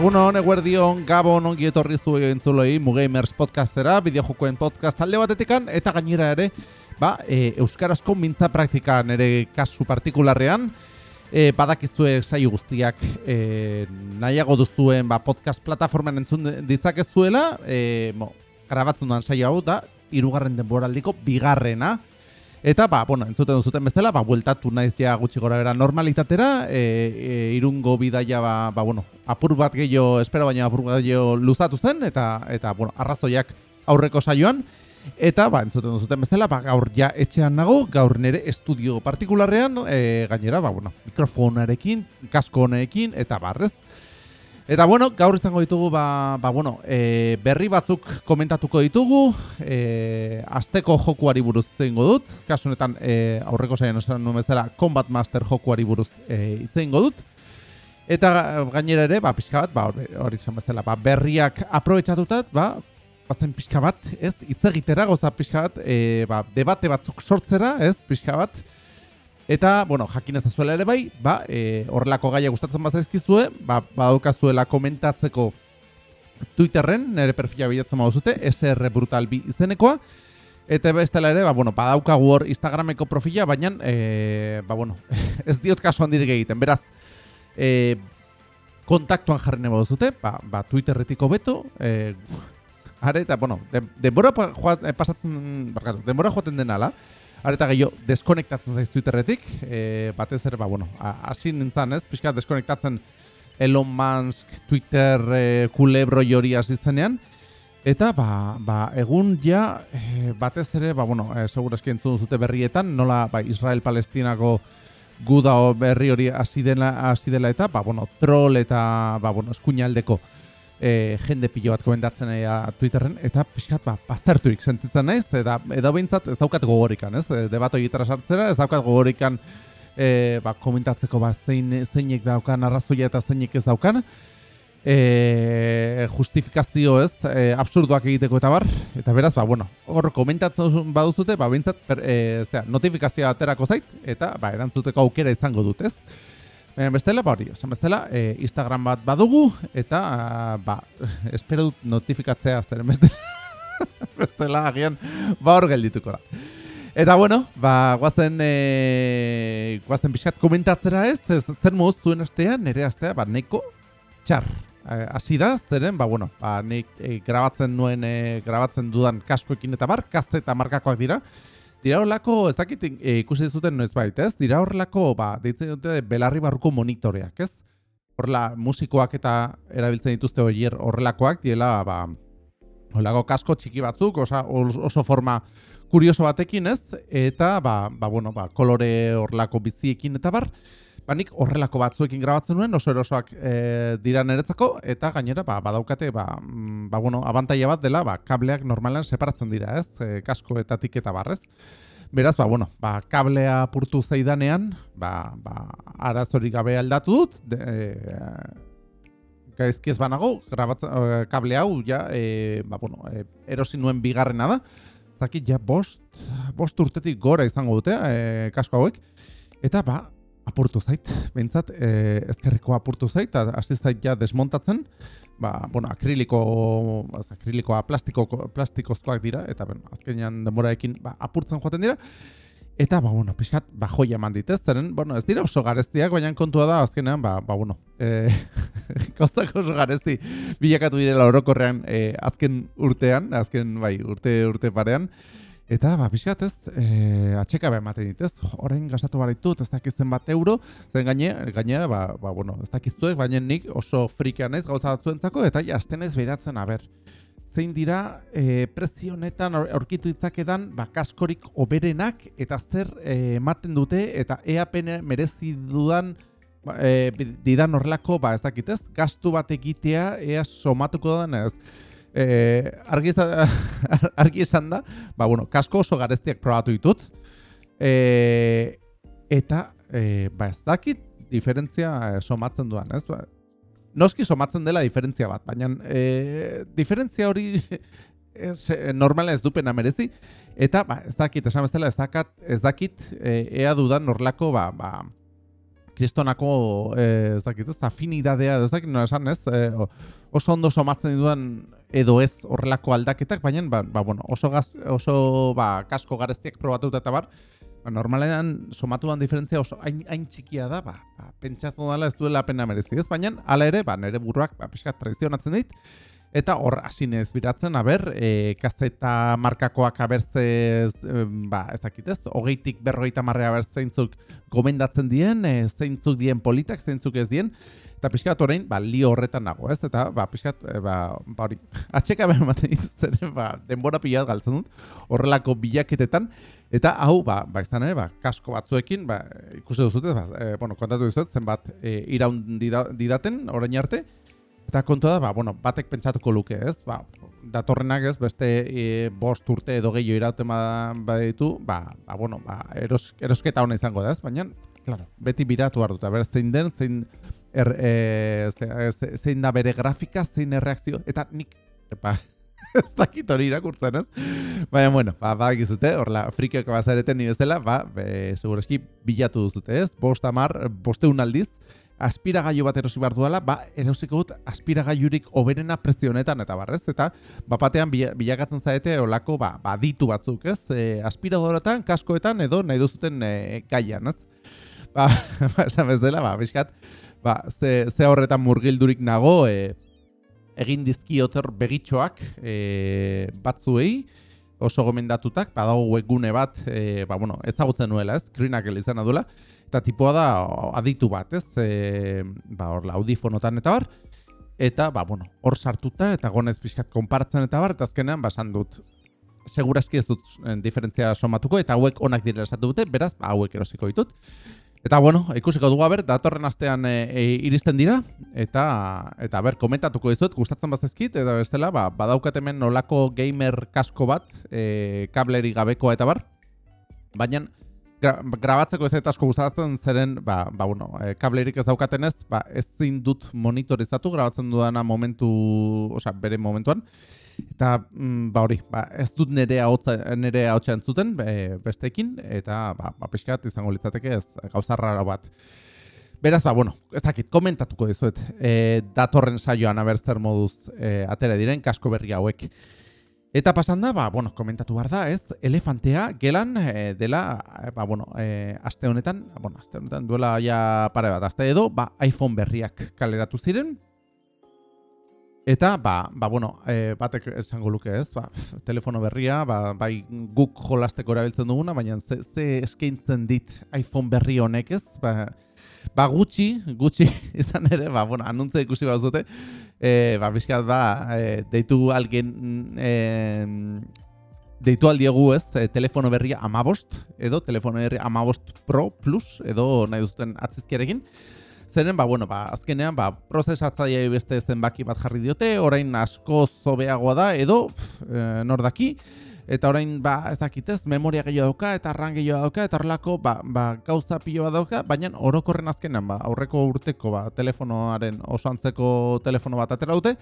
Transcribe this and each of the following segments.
Egun hon, eguerdion, gabon, ongi etorri zu entzuloi, Mugamers podcastera, bideojokoen podcast talde batetikan, eta gainera ere, ba, e, Euskarazko mintza praktikan ere kasu partikularrean, e, badakizue saio guztiak e, nahiago duzuen ba, podcast plataforman entzun ditzakezuela, e, mo, grabatzen duan saio hau da, irugarren denboraldiko bigarrena, Eta, ba, bueno, entzuten duzuten bezala, ba, bueltatu naiz ja gutxi gora bera normalitatera, e, e, irungo bidaia, ba, ba, bueno, apur bat gehiago, espero baina apur bat gehiago luzatu zen, eta, eta bueno, arrazoiak aurreko saioan. Eta, ba, entzuten duzuten bezala, ba, gaur ja etxean nago, gaur nire estudio partikularrean, e, gainera, ba, bueno, mikrofonarekin, kasko honekin, eta barrez, Eta bueno, gaur izango ditugu ba, ba bueno, e, berri batzuk komentatuko ditugu, e, asteko jokuari buruz zeingo dut. Kasu honetan e, aurreko saian esan nuen bezala Combat Master jokuari buruz e, dut. Eta gainera ere, ba pixka bat, ba hori izan bezala, ba berriak aprobetxatutat, ba bazen pixka bat, ez? Hitz egitera goza pixka bat, e, ba, debate batzuk sortzera, ez? Pixka bat. Eta, bueno, jakin ez zuela ere bai, ba, e, horrelako gaia gustatzen bazaizkizue, ba, badaukazuela komentatzeko Twitterren, nire perfila bilatzen baduzute, SR Brutal bi izenekoa, eta bestela ere, ba, bueno, badaukagu hor Instagrameko profila, baina, e, ba, bueno, ez diot kaso handirik egiten, beraz, e, kontaktuan jarri nebo duzute, ba, ba, Twitterretiko beto, e, are, eta, bueno, denbora pasatzen, barkatu, denbora joaten denala, Areta gehiago, deskonektatzen zaiz Twitterretik, e, batez ere, ba, bueno, hasi nintzen, ez? Piskat deskonektatzen Elon Musk, Twitter, e, kulebro jori hasi zenean. Eta, ba, ba, egun ja, e, batez ere, ba, bueno, e, segurazki entzun zute berrietan, nola, ba, Israel-Palestinako guda berri hori hasi dela, hasi dela eta, ba, bueno, troll eta, ba, bueno, eskuinaldeko e, jende pilo bat komentatzen ea Twitterren, eta pixkat, ba, pastarturik sentitzen naiz, eta edo behintzat ez daukat gogorikan, ez? De, debato egitara sartzera, ez daukat gogorikan e, ba, komentatzeko ba, zein, zeinek daukan arrazoia eta zeinek ez daukan, e, justifikazio ez, e, absurduak egiteko eta bar, eta beraz, ba, bueno, hor komentatzen baduzute, ba, behintzat, per, e, zera, notifikazioa aterako zait, eta, ba, erantzuteko aukera izango dut, ez? E, bestela, ba hori, esan bestela, e, Instagram bat badugu, eta, ba, espero dut notifikatzea azteren bestela. bestela, agian, ba hor geldituko da. Eta bueno, ba, guazen, e, guazen pixat komentatzera ez, ez zer moz zuen astea, nire astea, ba, neko txar. Hasi da, zeren, ba, bueno, ba, nik e, grabatzen nuen, e, grabatzen dudan kaskoekin eta bar, kazte eta markakoak dira. Dira horrelako, ez dakit e, ikusi zuten noiz bait, ez? Dira horrelako, ba, deitzen dute belarri barruko monitoreak, ez? Horrela, musikoak eta erabiltzen dituzte horier horrelakoak, diela, ba, horrelako kasko txiki batzuk, osa, oso forma kurioso batekin, ez? Eta, ba, ba bueno, ba, kolore horrelako biziekin eta bar, Ba, nik horrelako batzuekin grabatzen nuen, oso erosoak e, dira niretzako, eta gainera, ba, badaukate, ba, mm, ba, bueno, abantaia bat dela, ba, kableak normalan separatzen dira, ez? E, kasko eta barrez. Beraz, ba, bueno, ba, kablea purtu zeidanean, ba, ba, arazorik gabe aldatu dut, de, e, gaizki ez banago, grabatzen, e, kable hau, ja, e, ba, bueno, e, erosi nuen bigarrena da, zakit, ja, bost, bost urtetik gora izango dute, e, kasko hauek, eta, ba, apurtu zait, behintzat, e, ezkerreko apurtu zait, hasi zait ja desmontatzen, ba, bueno, akriliko, akrilikoa plastiko, plastikozkoak dira, eta ben, azkenean denboraekin ba, apurtzen joaten dira, eta, ba, bueno, pixkat, ba, joia eman ditez, zeren, bueno, ez dira oso gareztiak, baina kontua da, azkenean, ba, ba bueno, e, kostako oso garezti bilakatu direla orokorrean e, azken urtean, azken, bai, urte, urte parean, Eta, ba, pixkat ez, e, atxeka behar ematen dit, ez, gastatu ditut, ez dakizten bat euro, zen gaine, gainera, ba, ba, bueno, ez dakiztuek, baina nik oso frikean ez gauza batzuentzako, eta jazten ez behiratzen, aber, zein dira, e, prezio honetan aurkitu ditzakedan, ba, kaskorik oberenak, eta zer e, ematen dute, eta EAPN merezi dudan, ba, e, didan horrelako, ba, ez dakitez, gastu bat egitea, ea somatuko da, ez, eh, argi, esan da, ba, bueno, kasko oso gareztiak probatu ditut, eh, eta eh, ba, ez dakit diferentzia eh, somatzen duan, ez? Ba, noski somatzen dela diferentzia bat, baina eh, diferentzia hori ez, eh, normala ez dupena merezi, eta ba, ez dakit, esan bezala, ez, dakat, ez dakit eh, ea dudan norlako ba, ba, kristonako, eh, ez dakit, ez, afinidadea, ez dakit, nola esan, ez, eh, oso ondo somatzen duan edo ez horrelako aldaketak, baina, ba, ba, bueno, oso, gaz, oso ba, kasko gareztiak probatuta eta bar, ba, normalean somatuan diferentzia oso hain, hain txikia da, ba, ba, pentsatu dela ez duela pena merezi, ez, baina, ala ere, ba, nire burruak, ba, peskat tradizionatzen dit, Eta hor hasinez biratzen, aber, e, kazeta markakoak abertzez, e, ba, ez dakitez, hogeitik berrogeita marrea abertzeintzuk gomendatzen dien, e, zeintzuk dien politak, zeintzuk ez dien, eta pixkat orain, ba, li horretan nago, ez? Eta, ba, pixkat, e, ba, ba, hori, atxeka behar maten zen, ba, denbora pila galtzen dut, horrelako bilaketetan, eta hau, ba, ba, izan ere, ba, kasko batzuekin, ba, ikusi duzute, ba, e, bueno, kontatu duzut, zenbat e, iraun didaten, orain arte, eta kontua da, ba, bueno, batek pentsatuko luke, ez? Ba, datorrenak ez, beste e, bost urte edo gehiago iraute baditu, ba, ba, bueno, ba, eros, erosketa hona izango da, ez? Baina, claro, beti biratu behar dut, beraz zein den, zein er, e, ze, zein da bere grafika, zein erreakzio, eta nik, epa, ez dakit hori irakurtzen, ez? Baina, bueno, ba, ba, gizute, horla, frikioak bazareten ni bezala, ba, be, segureski, bilatu duzute, ez? Bost amar, bosteun aldiz, aspiragailu bat erosi behar duela, ba, erosiko dut aspiragailurik oberena prezionetan eta barrez, eta bapatean bilakatzen zaete olako, ba, ba ditu batzuk, ez? E, aspiradoretan, kaskoetan, edo nahi duzuten e, gaian, ez? Ba, ba esan bez dela, ba, biskat, ba, ze, ze horretan murgildurik nago e, egin dizki oter begitxoak e, batzuei oso gomendatutak, badago webgune bat, e, ba, bueno, ezagutzen nuela, ez, Krinakel izan adula, eta tipoa da aditu bat, ez, e, ba, hor, audifonotan eta bar, eta, ba, bueno, hor sartuta, eta gonez pixkat konparatzen eta bar, eta azkenean, ba, dut, segurazki ez dut diferentzia somatuko, eta hauek onak direla esatu dute, beraz, ba, hauek erosiko ditut. Eta bueno, ikusiko dugu aber, datorren astean e, e, iristen dira, eta eta ber, komentatuko dizut, gustatzen bazezkit, eta bestela, ba, badaukat hemen nolako gamer kasko bat, e, kableri gabekoa eta bar, baina gra, grabatzeko ez asko gustatzen zeren, ba, ba bueno, e, kablerik ez daukatenez, ba, ez dut monitorizatu, grabatzen dudana momentu, osea, bere momentuan, Eta, mm, ba hori, ba, ez dut nire haotza, nire haotza entzuten e, bestekin, eta, ba, ba pixkat izango litzateke ez gauza bat. Beraz, ba, bueno, ez dakit, komentatuko dizuet, e, datorren saioan abertzer moduz e, atera diren, kasko berri hauek. Eta pasan da, ba, bueno, komentatu behar da, ez, elefantea gelan e, dela, e, ba, bueno, e, aste honetan, bueno, aste honetan duela ja pare bat, aste edo, ba, iPhone berriak kaleratu ziren, Eta, ba, ba bueno, e, batek esango luke ez, ba, telefono berria, ba, bai guk jolasteko erabiltzen duguna, baina ze, ze eskaintzen dit iPhone berri honek ez, ba, ba gutxi, gutxi izan ere, ba, bueno, anuntze ikusi bat zute, e, ba, bizkat, ba, e, deitu algen, e, deitu aldiegu ez, e, telefono berria amabost, edo telefono berria amabost Pro Plus, edo nahi duzuten atzizkiarekin, Zeren, ba, bueno, ba, azkenean, ba, prozesatzaia beste zenbaki bat jarri diote, orain asko zobeagoa da, edo, pf, e, nordaki, eta orain, ba, ez dakitez, memoria gehiago dauka, eta arran gehiago dauka, eta horrelako, ba, ba, gauza pilo dauka, baina orokorren azkenean, ba, aurreko urteko, ba, telefonoaren, oso antzeko telefono bat atera dute,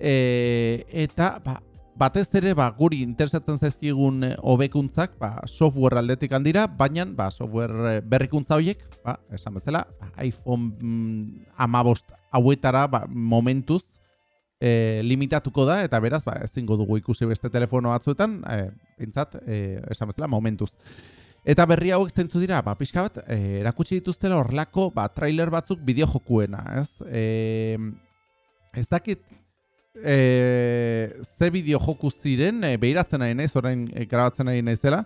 e, eta, ba, batez ere ba, guri interesatzen zaizkigun eh, hobekuntzak ba, software aldetik handira, baina ba, software eh, berrikuntza horiek, ba, esan bezala, ba, iPhone mm, amabost hauetara ba, momentuz e, limitatuko da, eta beraz, ba, ez dugu ikusi beste telefono batzuetan, e, bintzat, e, esan bezala, momentuz. Eta berri hauek zentzu dira, ba, pixka bat, e, erakutsi dituztela horrelako ba, trailer batzuk bideo jokuena, ez? E, ez dakit, e, ze bideo joku ziren, e, behiratzen nahi naiz, orain e, grabatzen nahi naizela,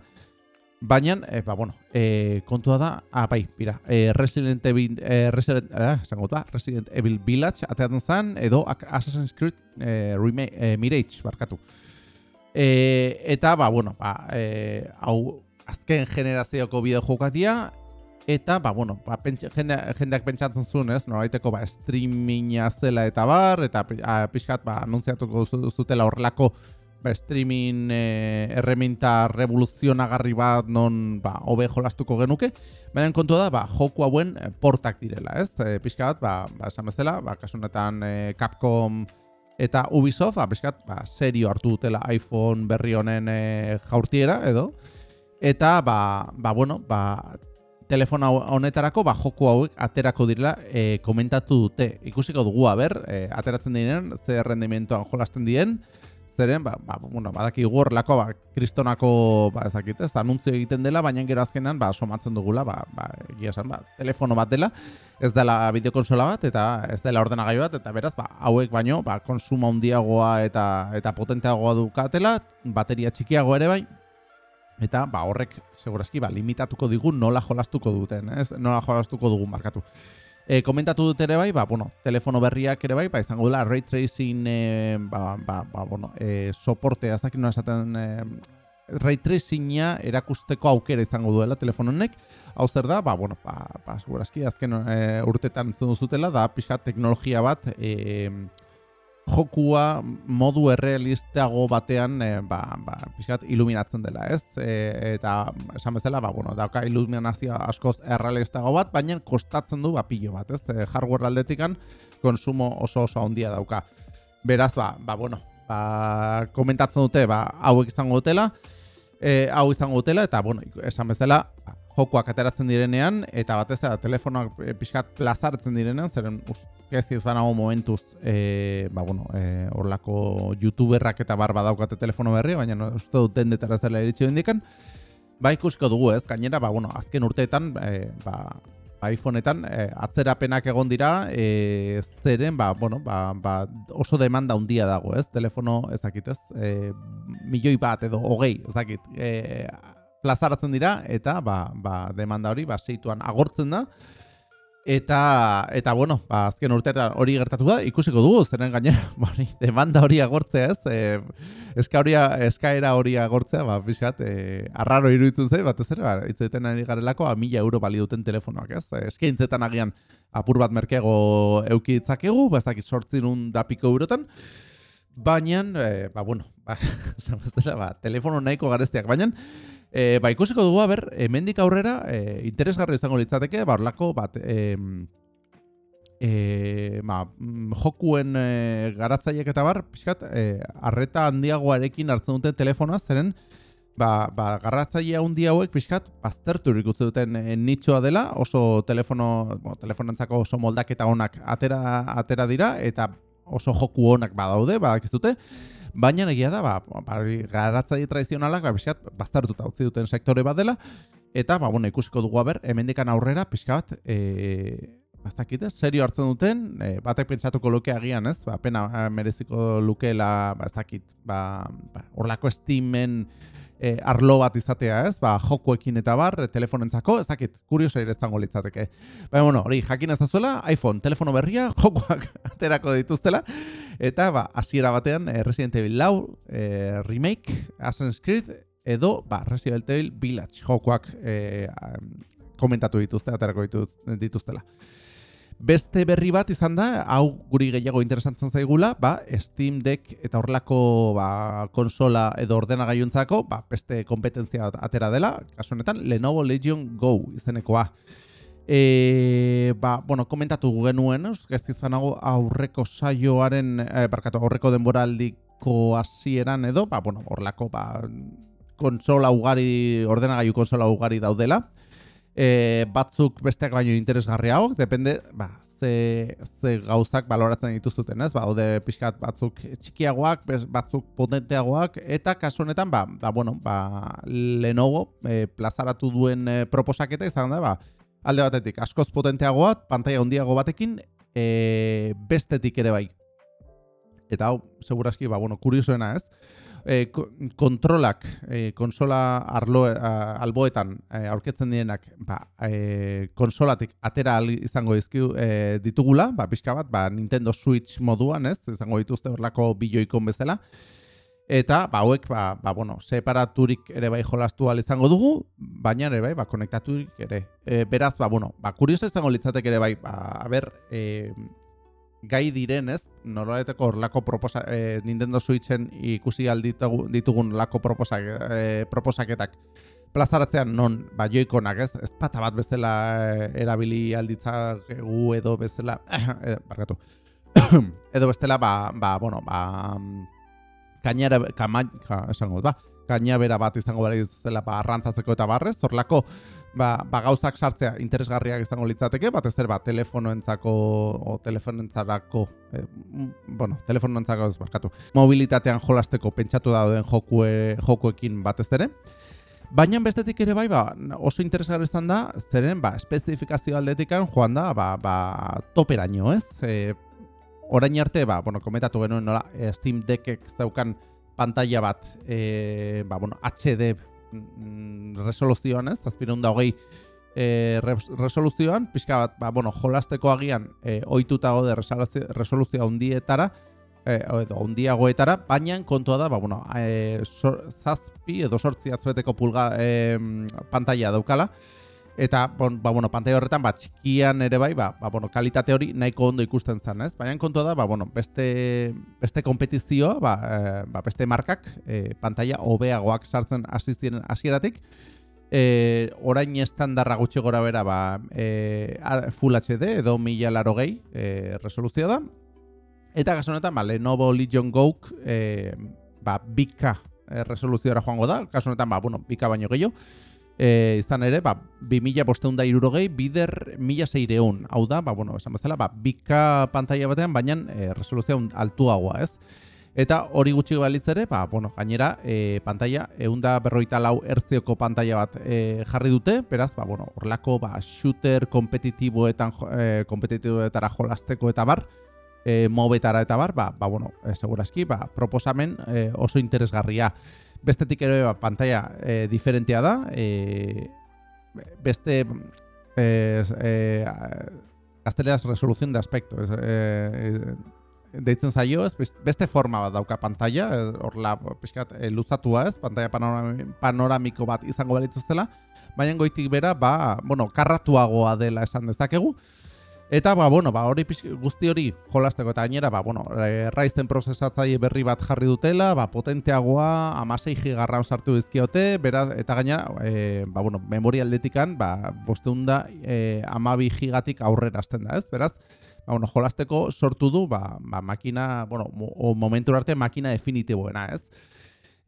baina, e, ba, bueno, e, kontua da, ah, bai, bira, e, Resident Evil, e, Resident, eh, ba, Resident Evil Village, ateatzen zen, edo Assassin's Creed e, remake, e, Mirage, barkatu. E, eta, ba, bueno, ba, e, hau, azken generazioko bideo jokatia, Eta, ba, bueno, ba, pentsa, jende, jendeak pentsatzen zuen, ez? Noraiteko, ba, streaminga zela eta bar, eta a, pixkat, ba, anuntziatuko zutela horrelako ba, streaming e, erreminta revoluzionagarri bat non, ba, hobe jolastuko genuke. Baina kontua da, ba, joku hauen e, portak direla, ez? E, pixkat, ba, ba, esan bezala, ba, kasunetan e, Capcom eta Ubisoft, ba, pixkat, ba, serio hartu dutela iPhone berri honen e, jaurtiera, edo? Eta, ba, ba bueno, ba, telefona honetarako ba joku hauek aterako direla e, komentatu dute. Ikusiko dugu aber, e, ateratzen diren ze rendimentoan jolasten dien, zeren, ba, ba, bueno, badaki lako, ba, kristonako, ba, ezakit, ez, anuntzio egiten dela, baina gero azkenan, ba, somatzen dugula, ba, ba, egia esan, ba, telefono bat dela, ez dela bideokonsola bat, eta ez dela ordenagailu bat, eta beraz, ba, hauek baino, ba, konsuma handiagoa eta eta potenteagoa dukatela, bateria txikiago ere bai, eta ba, horrek, segurazki, ba, limitatuko digun nola jolastuko duten, ez? Nola jolastuko dugun markatu. E, komentatu dut ere bai, ba, bueno, telefono berriak ere bai, ba, izango dela ray tracing, e, ba, ba, ba, bueno, e, soporte, ez dakit esaten, e, ray tracinga erakusteko aukera izango duela telefono honek. Hau zer da, ba, bueno, ba, ba, azken e, urtetan entzun duzutela, da, pixka teknologia bat, e, jokua modu errealistago batean e, ba, ba, pixkat iluminatzen dela, ez? E, eta esan bezala, ba, bueno, dauka iluminazioa askoz errealistago bat, baina kostatzen du ba, pilo bat, ez? E, hardware aldetikan konsumo oso oso handia dauka. Beraz, ba, ba, bueno, ba, komentatzen dute, ba, hauek izango dutela, e, hau izango dutela, eta, bueno, esan bezala, ba, jokoak ateratzen direnean, eta batez da, telefonoak e, pixkat plazartzen direnean, zeren ez ez banago momentuz, e, ba, bueno, e, orlako youtuberrak eta bar badaukate telefono berri, baina uste dut dendetara ez dela eritxio indikan, ba ikusiko dugu ez, gainera, ba, bueno, azken urteetan, e, ba, iPhoneetan e, atzerapenak egon dira, e, zeren, ba, bueno, ba, ba, oso demanda handia dago, ez? Telefono, ezakit, ez? E, milioi bat edo, hogei, ezakit, e, plazaratzen dira eta ba, ba, demanda hori ba seituan agortzen da. Eta eta bueno ba azken urteetan hori gertatu da ikusiko dugu zeren gainera ba demanda hori agortzea ez? E, eskaera hori agortzea ba pixat e, arraro iruditzen zait batez ere ba itzeten ari garelako a 1000 euro bali duten telefonoak ez? Eskaintzetan agian apur bat merkego euki ditzakegu ba ez dakit 800 da piko eurotan. Baina e, ba bueno ba, ba telefono nahiko garestiak baina E, ba, ikusiko dugu, ber, hemendik aurrera, e, interesgarri izango litzateke, ba, orlako, bat, e, e, ba, mm, jokuen e, garatzaiek eta bar, pixkat, e, arreta handiagoarekin hartzen duten telefona, zeren, ba, ba, garratzailea hundi hauek, pixkat, baztertu ikutzen duten e, nitxoa dela, oso telefono, bo, telefonentzako oso moldaketa honak atera, atera dira, eta oso joku honak badaude, badakizute, baina egia da, ba, ba, garatzaile tradizionalak, ba, pixkat, baztertuta utzi duten sektore bat dela, eta, ba, bueno, ikusiko dugu haber, hemendikan aurrera, pixkat, e, Bastakite, serio hartzen duten, e, batek pentsatuko luke agian, ez? Ba, pena mereziko lukeela, ba, ez dakit, ba, ba, orlako estimen e, arlo bat izatea, ez? Ba, jokoekin eta bar, telefonentzako, ez dakit, kurioso ere izango litzateke. Ba, bueno, hori, jakin ez zuela, iPhone, telefono berria, jokoak aterako dituztela, eta, ba, hasiera batean, e, Resident Evil lau, e, remake, Assassin's Creed, edo, ba, Resident Evil Village, jokoak e, komentatu dituzte, aterako dituztela. Beste berri bat izan da, hau guri gehiago interesantzen zaigula, ba, Steam Deck eta horrelako ba, konsola edo ordenagailuntzako, ba, beste kompetentzia atera dela, kasu honetan, Lenovo Legion Go izenekoa. E, ba, bueno, komentatu genuen, ez nago aurreko saioaren, e, barkatu, aurreko denboraldiko hasieran edo, ba, bueno, horrelako, ba, konsola ugari, ordenagailu konsola ugari daudela e, batzuk besteak baino interesgarriago, depende, ba, ze, ze gauzak baloratzen dituzuten, ez? Ba, ode pixkat batzuk txikiagoak, batzuk potenteagoak, eta kasu honetan, ba, ba, bueno, ba, Lenovo e, plazaratu duen e, proposaketa izan da, ba, alde batetik, askoz potenteagoa, pantaia handiago batekin, e, bestetik ere bai. Eta hau, seguraski, ba, bueno, kuriosoena ez, e, kontrolak e, konsola arlo, alboetan e, aurketzen direnak ba, e, konsolatik atera izango dizkiu e, ditugula, ba, pixka bat, ba, Nintendo Switch moduan, ez, izango dituzte horlako biloikon bezala, eta ba, hauek, ba, ba, bueno, separaturik ere bai jolastu izango dugu, baina ere bai, ba, konektaturik ere. E, beraz, ba, bueno, ba, kurioso izango litzatek ere bai, ba, a ber, e, gai diren, ez? Noraeteko horlako proposa, e, Nintendo Switchen ikusi alditugun ditugun lako proposak, e, proposaketak plazaratzean non ba joikonak, ez? Ez pata bat bezala e, erabili alditzakegu edo bezala, barkatu. edo bestela ba, ba, bueno, ba kainera kama, esango, ba, gainabera bat izango bali zela ba, arrantzatzeko eta barrez, horlako ba, ba gauzak sartzea interesgarriak izango litzateke, batez ere ba, telefonoentzako o telefonoentzarako, e, bueno, telefonoentzako ez barkatu, mobilitatean jolasteko pentsatu dauden jokue, jokuekin batez ere, Baina bestetik ere bai, ba, oso interesgarri izan da, zeren, ba, espezifikazio aldetikan joan da, ba, ba, toperaino, ez? E, orain arte, ba, bueno, komentatu genuen nola, e, Steam Deckek zaukan pantalla bat, e, ba, bueno, HD mm, resoluzioan, ez? Zazpirun da hogei e, resoluzioan, pixka bat, ba, bueno, jolasteko agian, e, oituta gode resoluzioa undietara, e, edo ondiagoetara, baina kontua da, ba, bueno, e, zazpi edo sortzi atzbeteko pulga e, pantalla daukala, eta bon, ba, bueno, pantalla horretan ba, txikian ere bai, ba, ba, bueno, kalitate hori nahiko ondo ikusten zen, ez? Baina kontua da, ba, bueno, beste, beste kompetizioa, ba, e, ba, beste markak e, pantalla hobeagoak sartzen asistien hasieratik, E, orain estandarra gutxi gora bera ba, e, Full HD edo mila laro gehi e, resoluzioa da Eta kasu honetan, ba, Lenovo Legion Go e, ba, bika resoluziora joango da. Kasu honetan, ba, bueno, bika baino gehiago. E, izan ere, ba, 2000 bosteun da irurogei, bider mila zeireun. Hau da, ba, bueno, esan bezala, ba, bika pantalla batean, baina e, resoluzioa altuagoa, ez? Eta hori gutxi balitz ere, ba, bueno, gainera, e, pantalla, eunda berroita lau erzioko pantalla bat e, jarri dute, beraz, ba, bueno, orlako, ba, shooter kompetitiboetan, e, kompetitiboetara jolasteko eta bar, e, mobetara eta bar, ba, ba bueno, e, segurazki, ba, proposamen e, oso interesgarria. Bestetik ere, ba, pantalla e, diferentea da, e, beste, e, e, gazteleaz resoluzion de aspektu, e, e, deitzen zaio, ez, beste forma bat dauka pantalla, horla, pixkat, e, luzatua ez, pantalla panoramiko bat izango balitzu zela, baina goitik bera, ba, bueno, karratuagoa dela esan dezakegu, Eta ba, bueno, ba, hori guzti hori jolasteko eta gainera, ba, bueno, raizten prozesatzaile berri bat jarri dutela, ba, potenteagoa, amasei gigarra sartu dizkiote, beraz, eta gainera, e, ba, bueno, memoria aldetikan, ba, bosteunda e, amabi gigatik aurrera azten da, ez? Beraz, ba, bueno, jolasteko sortu du, ba, ba makina, bueno, o momentu arte makina definitiboena, ez?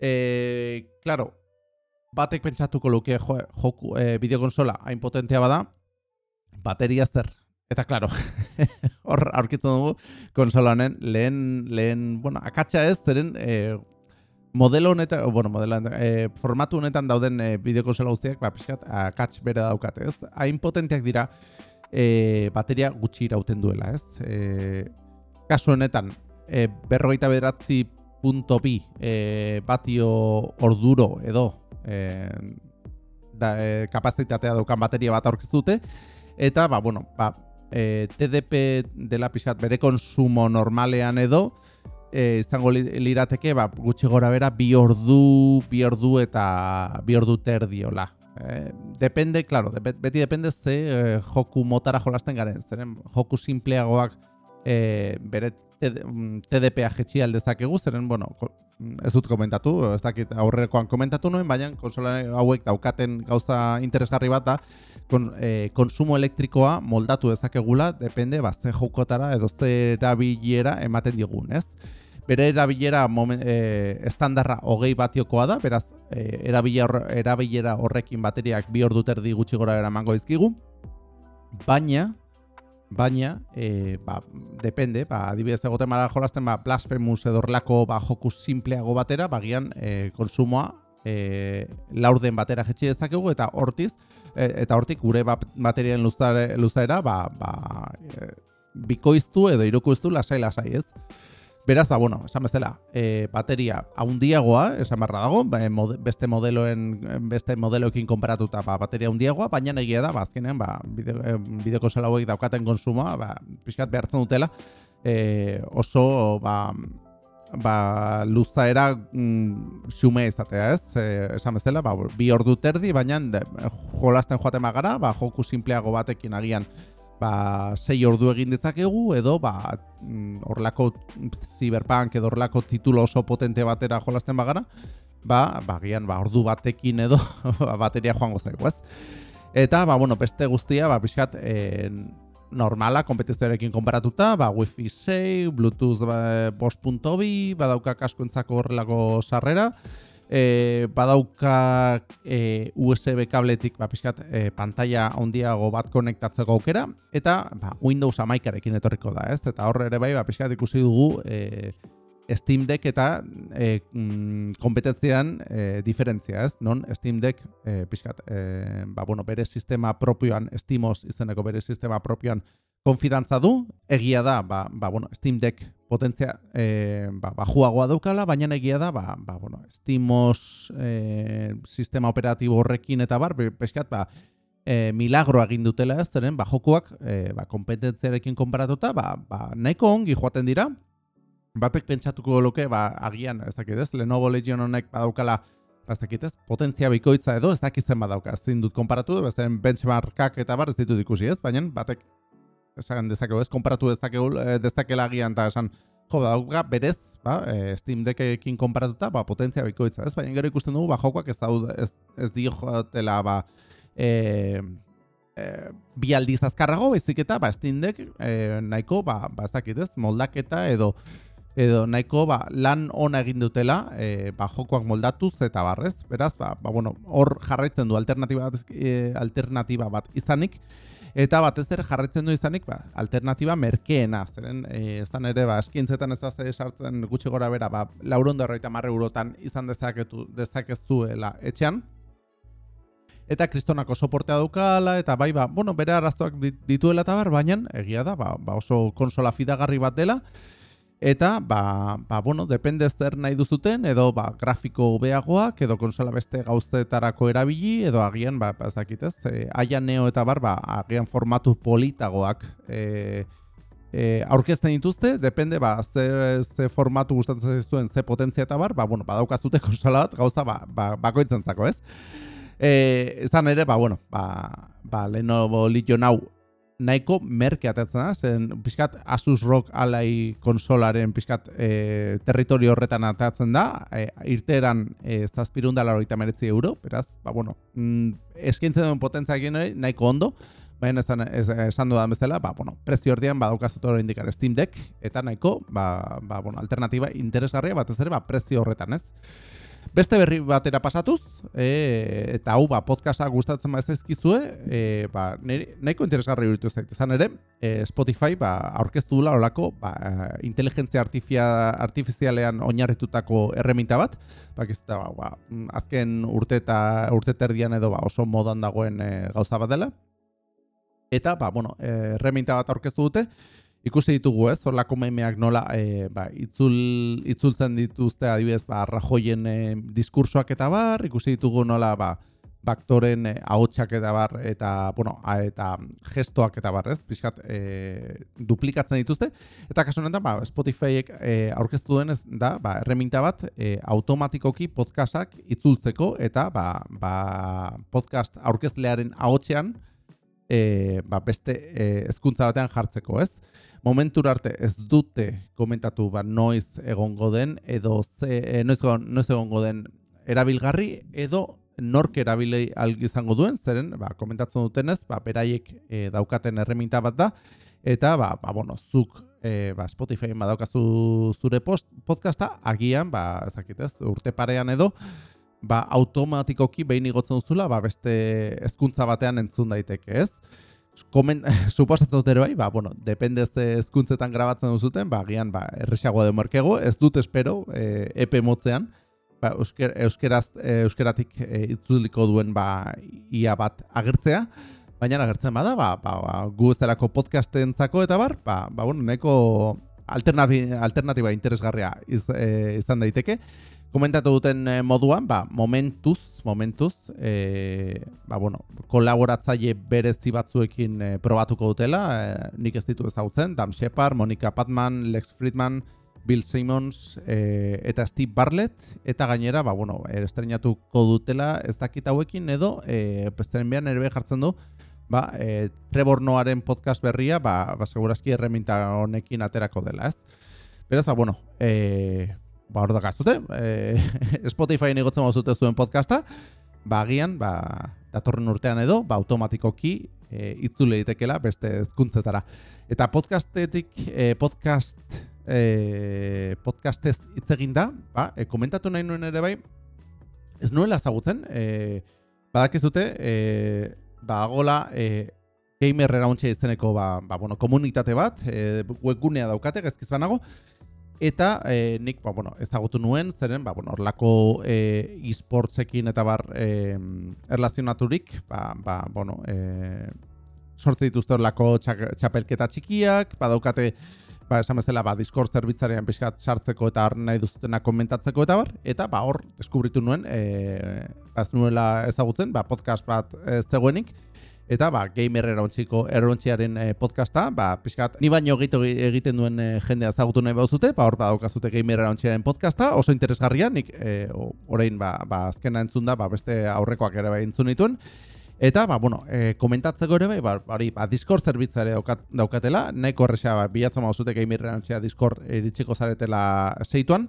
E, claro, batek pentsatuko luke jo, joku, e, bideokonsola hain potentea bada, bateria zer, Eta claro, hor aurkitzen dugu konsola honen lehen lehen, bueno, akatsa ez zeren eh, modelo honetan, bueno, modelo eh, formatu honetan dauden eh, bideokonsola guztiak, ba pixkat akats bere daukate, ez? Hain potenteak dira eh, bateria gutxi irauten duela, ez? Eh, kasu honetan, eh, berrogeita bederatzi punto bi eh, batio orduro edo eh, da, eh, kapazitatea daukan bateria bat aurkizu dute, eta, ba, bueno, ba, e, TDP dela pixat bere konsumo normalean edo e, izango lirateke ba, gutxi gora bera bi ordu, bi ordu eta bi ordu terdiola. E, depende, claro, beti depende ze e, joku motara jolasten garen, zeren joku simpleagoak e, bere TDP-a jetxi aldezakegu, zeren, bueno, ez dut komentatu, ez dakit aurrekoan komentatu nuen, baina konsola hauek daukaten gauza interesgarri bat da, kon, e, konsumo elektrikoa moldatu dezakegula, depende, ba, ze jokotara edo ze erabilera ematen digun, ez? Bere erabilera moment, e, estandarra hogei batiokoa da, beraz, e, erabilera horrekin bateriak bi ordu terdi gutxi gora eramango izkigu, baina, baina, e, ba, depende, ba, adibidez egoten mara jolasten, ba, blasphemous edo horrelako ba, joku simpleago batera, bagian e, konsumoa e, laurden batera jetxi dezakegu, eta hortiz, E, eta hortik gure baterien luzaera ba, ba, e, bikoiztu edo irukoiztu lasai lasai ez. Beraz, ba, bueno, esan bezala, e, bateria haundiagoa, esan barra dago, ba, beste modeloen, beste modeloekin konparatuta ba, bateria haundiagoa, baina egia da, ba, azkenean, ba, bideko hauek daukaten konsumoa, ba, pixkat behartzen dutela, e, oso, ba, ba, luzaera mm, xume izatea, ez? E, esan bezala, ba, bi ordu terdi, baina jolasten joaten magara, ba, joku simpleago batekin agian ba, sei ordu egin ditzakegu, edo ba, mm, horrelako cyberpunk edo horrelako titulo oso potente batera jolasten bagara, ba, ba, gian, ba, ordu batekin edo ba, bateria joango zaigu, ez? Eta, ba, bueno, beste guztia, ba, pixkat, en, normala, kompetizioarekin konparatuta, ba, Wi-Fi 6, Bluetooth ba, 5.2, badauka kaskoentzako horrelako sarrera, e, badauka e, USB kabletik ba, pixkat, e, pantalla ondiago bat konektatzeko aukera, eta ba, Windows amaikarekin etorriko da, ez? Eta horre ere bai, ba, pixkat ikusi dugu e, Steam Deck eta e, mm, kompetentzian e, diferentzia, ez? Non Steam Deck, e, pixkat, e, ba, bueno, bere sistema propioan, Steamos izeneko bere sistema propioan konfidantza du, egia da, ba, ba, bueno, Steam Deck potentzia e, ba, bajuagoa daukala, baina egia da, ba, ba, bueno, Steamos e, sistema operatibo horrekin eta bar, peskat, ba, e, milagro egin dutela ez zeren, ba, jokoak e, ba, kompetentziarekin konparatuta, ba, ba, nahiko ongi joaten dira, batek pentsatuko luke, ba, agian, ez dakit ez, Lenovo Legion honek badaukala, ba, ez dakit ez, potentzia bikoitza edo, ez dakitzen badauka, ez dut konparatu, ez benchmarkak eta bar, ez ditut ikusi ez, baina batek esan dezakegu ez, konparatu dezakegu, eh, dezakela agian, eta esan, jo, dauka, berez, ba, e, Steam Deckekin konparatuta, ba, potentzia bikoitza, ez? Baina gero ikusten dugu, ba, jokoak ez daude, ez, ez dio jotela, ba, e, e, bi aldiz azkarrago, bezik eta, ba, Steam Deck e, nahiko, ba, ba, ez dakit ez, moldaketa edo, edo nahiko ba, lan ona egin dutela e, ba, jokoak moldatuz eta barrez. Beraz, ba, ba, bueno, hor jarraitzen du alternatiba bat, e, alternatiba bat izanik, Eta batez ere jarraitzen du izanik, ba, alternatiba merkeena, zeren e, ere, ba, eskintzetan ez da sartzen gutxi gora bera, ba, lauron derroita marre eurotan izan dezaketu, dezakezuela etxean. Eta kristonako soportea dukala, eta bai, ba, bueno, bere araztuak dituela eta bar, baina egia da, ba, ba oso konsola fidagarri bat dela, Eta, ba, ba, bueno, depende zer nahi duzuten, edo ba, grafiko beagoak, edo konsola beste gauzetarako erabili, edo agian, ba, ba ez dakit ez, e, aia neo eta bar, ba, agian formatu politagoak e, e, aurkezten dituzte, depende, ba, ze, ze formatu gustatzen zuen, ze potentzia eta bar, ba, bueno, badaukazute konsola bat, gauza, ba, ba, bakoitzen zako, ez? E, ezan ere, ba, bueno, ba, ba, Lenovo Legion hau nahiko merke atatzen da, zen pixkat Asus ROG alai konsolaren pixkat e, territorio horretan atatzen da, e, irteran e, zazpirunda laroita meretzi euro, beraz, ba, bueno, mm, eskintzen duen potentzia egin nahiko ondo, baina esan, esan dudan bezala, ba, bueno, prezio ordean badaukazut hori indikar Steam Deck, eta nahiko, ba, ba, bueno, alternatiba interesgarria, batez ere, ba, prezio horretan, ez? Beste berri batera pasatuz, e, eta hau ba, podcasta gustatzen ez ezkizue, e, ba, nahiko interesgarri uritu zait. Ezan ere, e, Spotify ba, aurkeztu dula olako ba, inteligentzia artifizialean oinarritutako erreminta bat. Ba, ba, ba, azken urte eta urte terdian edo ba, oso modan dagoen e, gauza bat dela. Eta, ba, bueno, erreminta bat aurkeztu dute, ikusi ditugu ez, horlako memeak nola e, ba, itzul, itzultzen dituzte adibidez ba, rajoien e, diskursoak eta bar, ikusi ditugu nola ba, baktoren e, ahotsak eta bar, eta, bueno, a, eta gestoak eta bar, ez, pixkat e, duplikatzen dituzte, eta kasu honetan, ba, Spotifyek e, aurkeztu duen ez da, ba, erreminta bat, e, automatikoki podcastak itzultzeko, eta ba, ba, podcast aurkezlearen ahotsean, E, ba, beste e, ezkuntza batean jartzeko, ez? momentur arte ez dute komentatu ba noiz egongo den edo ze, e, noiz, noiz egongo den erabilgarri edo nork erabili izango duen, zeren ba, komentatzen dutenez, ba, beraiek e, daukaten erreminta bat da, eta ba, ba, bueno, zuk e, ba, Spotify badaukazu zure post, podcasta, agian, ba, ez urte parean edo, ba, automatikoki behin igotzen duzula, ba, beste hezkuntza batean entzun daiteke, ez? Komen, suposatzen dut bai, ba, bueno, depende ze ezkuntzetan grabatzen duzuten, ba, gian, ba, erresago de markego, ez dut espero, e, epe motzean, ba, eusker, euskeraz, e, euskeratik e, itzuliko duen, ba, ia bat agertzea, baina agertzen bada, ba, ba, ba gu ez podcasten zako eta bar, ba, ba, bueno, neko alternatiba interesgarria iz, e, izan daiteke, komentatu duten eh, moduan, ba, momentuz, momentuz, e, ba, bueno, kolaboratzaile berezi batzuekin e, probatuko dutela, e, nik ez ditu ezagutzen, Dan Shepard, Monica Patman, Lex Friedman, Bill Simmons e, eta Steve Barlett, eta gainera, ba, bueno, estrenatuko dutela ez dakit hauekin, edo, e, pesteren behan ere jartzen du, ba, e, Trevor Noaren podcast berria, ba, ba segurazki erreminta honekin aterako dela, ez? Beraz, ba, bueno, e, ba, hor dakaztute, e, Spotify negotzen mauzute zuen podcasta, ba, agian, ba, datorren urtean edo, ba, automatikoki e, itzule ditekela beste ezkuntzetara. Eta podcastetik, e, podcast, e, podcastez hitz egin da, ba, e, komentatu nahi nuen ere bai, ez nuela ezagutzen, e, badakizute, e, ba, gola, e, gamer izeneko ba, ba, bueno, komunitate bat, e, webgunea daukate, gezkiz banago, eta e, nik ba, bueno, ezagutu nuen, zeren, ba, bueno, orlako e, e-sportsekin eta bar e, erlazionaturik, ba, ba, bueno, e, sortze dituzte orlako txapelketa txikiak, badaukate ba, esan bezala, ba, Discord zerbitzarean pixkat sartzeko eta hor nahi duzutena komentatzeko eta bar, eta ba, hor deskubritu nuen, e, az nuela ezagutzen, ba, podcast bat e, zegoenik, eta ba, gamer erontxiko erontxiaren e, podcasta, ba, pixkat, ni baino egiten duen e, jendea ezagutu nahi bauzute, ba, hor badaukazute gamer erontxiaren podcasta, oso interesgarria, nik e, orain, ba, ba, azkena entzun da, ba, beste aurrekoak ere bai entzun dituen, Eta, ba, bueno, e, komentatzeko ere, ba, hori, ba, Discord zerbitzare daukatela, nahiko horrexea, ba, bilatzen mauzute geimirrean txea Discord eritxiko zaretela zeituan,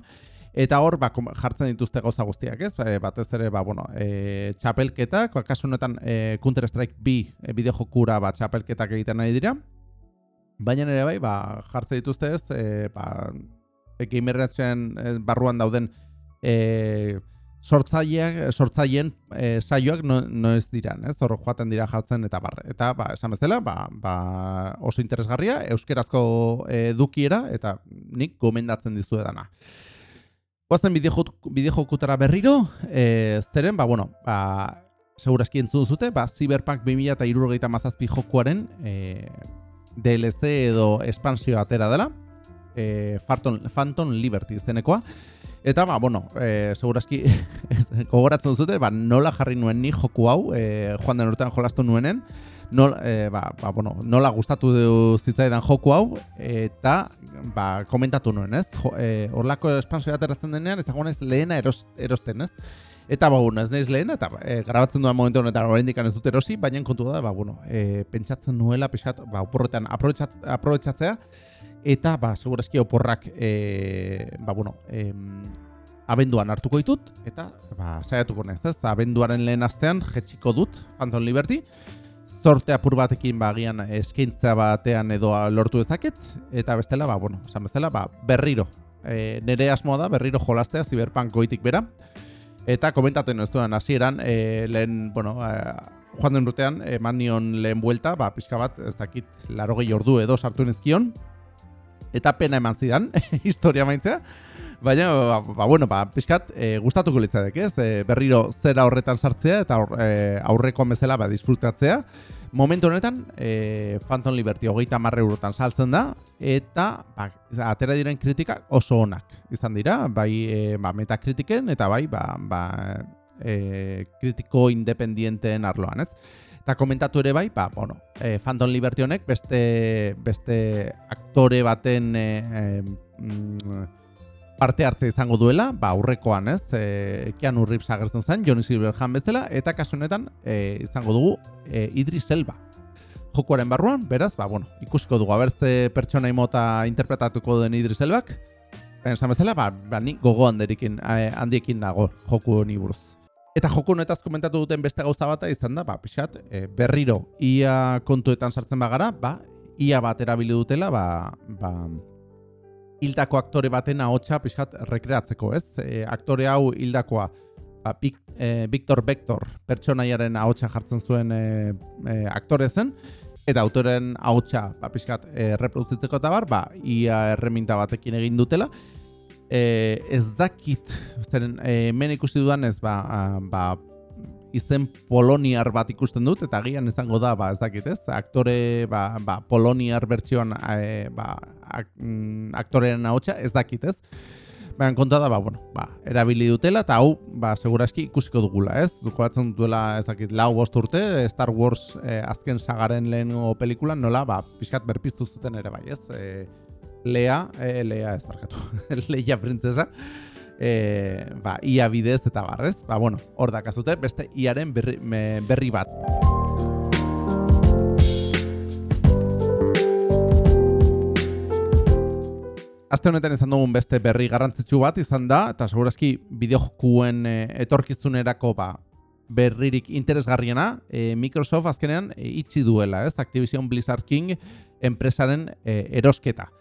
eta hor, ba, jartzen dituzte goza guztiak, ez? Ba, batez ere, ba, bueno, e, txapelketak, ba, kasu honetan, e, Counter Strike B e, bideojokura, ba, txapelketak egiten nahi dira, baina ere bai, ba, jartzen dituzte ez, e, ba, e, geimirrean barruan dauden, e, sortzaileak sortzaileen e, saioak no, no diran, ez? Hor joaten dira jartzen eta bar. Eta ba, esan bezala, ba, ba, oso interesgarria euskerazko edukiera eta nik gomendatzen dizu edana. Goazen bideojokutara berriro, e, zeren, ba, bueno, ba, segurazki entzun zute, ba, Cyberpunk 2037 jokuaren e, DLC edo espansio atera dela, e, Phantom, Phantom Liberty izenekoa, Eta, ba, bueno, e, segurazki, gogoratzen zute, ba, nola jarri nuen ni joku hau, e, joan den urtean jolastu nuenen, nola, e, ba, ba, bueno, nola gustatu zitzaidan joku hau, eta ba, komentatu nuen, ez? Jo, e, orlako espansio aterrazen denean, ez dagoen ez lehena eros, erosten, ez? Eta, ba, bueno, ez nahiz lehena, eta e, grabatzen duen momentu honetan oraindik ez dut erosi, baina kontu da, ba, bueno, e, pentsatzen nuela, pixat, ba, oporretan aprobetsatzea, eta ba segurazki oporrak e, ba bueno em, abenduan hartuko ditut eta ba saiatuko naiz ez abenduaren lehen astean jetxiko dut Phantom Liberty zorte apur batekin ba agian eskaintza batean edo lortu dezaket eta bestela ba bueno esan bezala ba berriro. E, nere asmoa da berriro jolastea Cyberpunk goitik bera eta komentatzen ez duan hasieran e, lehen bueno e, Joan den urtean, eman nion lehen buelta, ba, pixka bat, ez dakit, laro gehi ordu edo sartu nezkion, eta pena eman zidan, historia maintzea. Baina, ba, ba, bueno, ba, pixkat, e, gustatuko litzadek, ez? E, berriro zera horretan sartzea eta aur, e, aurreko bezala ba, disfrutatzea. Momentu honetan, e, Phantom Liberty hogeita marre eurotan saltzen da, eta ba, atera diren kritika oso onak izan dira, bai e, ba, metakritiken eta bai ba, ba, e, kritiko independienteen arloan, ez? Eta komentatu ere bai, ba, bueno, e, Phantom Liberty honek beste, beste aktore baten e, e, parte hartze izango duela, ba, aurrekoan ez, e, Keanu Reeves agertzen zen, Johnny Silverhand bezala, eta kasu honetan e, izango dugu e, Idris Elba. Jokoaren barruan, beraz, ba, bueno, ikusiko dugu, abertze pertsona imota interpretatuko den Idris Elbak, Esan bezala, ba, ba, ni gogo handiekin, handiekin nago joku honi buruz. Eta joko honetaz komentatu duten beste gauza bata izan da, ba, pixat, e, berriro ia kontuetan sartzen bagara, ba, ia bat erabili dutela, ba, ba, hildako aktore baten ahotsa pixat rekreatzeko, ez? E, aktore hau hildakoa, ba, Bik, e, Victor Vector pertsonaiaren ahotsa jartzen zuen e, e, aktore zen, eta autoren ahotsa ba, pixkat e, reproduzitzeko eta bar, ba, ia erreminta batekin egin dutela, eh, ez dakit, zeren eh, hemen ikusti dudan ez ba, ba, izen poloniar bat ikusten dut, eta agian izango da, ba, ez dakit ez, aktore ba, ba, poloniar bertsioan e, ba, ak, mm, aktorearen ahotsa ez dakit ez. Baina konta da, ba, bueno, ba, erabili dutela, eta hau, ba, seguraski ikusiko dugula, ez? Dukolatzen duela, ez dakit, lau bost urte, Star Wars eh, azken sagaren lehen pelikulan, nola, ba, pixkat berpiztu zuten ere bai, ez? Eh, Lea, e, Lea ez barkatu, Leia printzesa, e, ba, ia bidez eta barrez, ba, bueno, hor dakazute, beste iaren berri, berri bat. Aste honetan izan dugun beste berri garrantzitsu bat izan da, eta segurazki bideojokuen e, etorkizunerako ba, berririk interesgarriena, e, Microsoft azkenean e, itxi duela, ez? Activision Blizzard King enpresaren e, erosketa.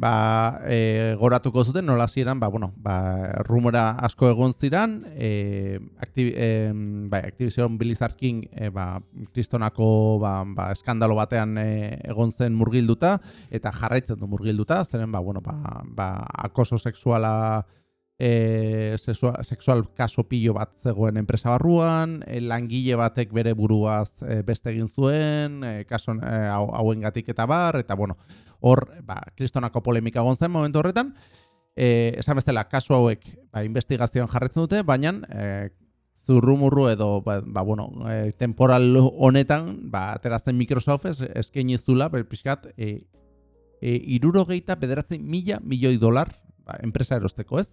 Ba, e, goratuko zuten, nola ziren, ba, bueno, ba, rumora asko egon ziren, e, aktiv, e, ba, Activision Blizzard King, e, ba, kristonako ba, ba, eskandalo batean e, egon zen murgilduta, eta jarraitzen du murgilduta, zeren, ba, bueno, ba, ba, akoso sexuala, e, sexual, sexual kaso pillo bat zegoen enpresa barruan, e, langile batek bere buruaz e, beste egin zuen, e, kaso e, hauen gatik eta bar, eta bueno, hor, ba, kristonako polemika gontzen momentu horretan, e, esan bezala, kasu hauek ba, investigazioan jarretzen dute, baina e, zurrumurru edo, ba, ba, bueno, e, temporal honetan, ba, ateratzen Microsoft ez, esken izula, pixkat, e, e, irurogeita bederatzen mila milioi dolar, ba, enpresa erosteko ez,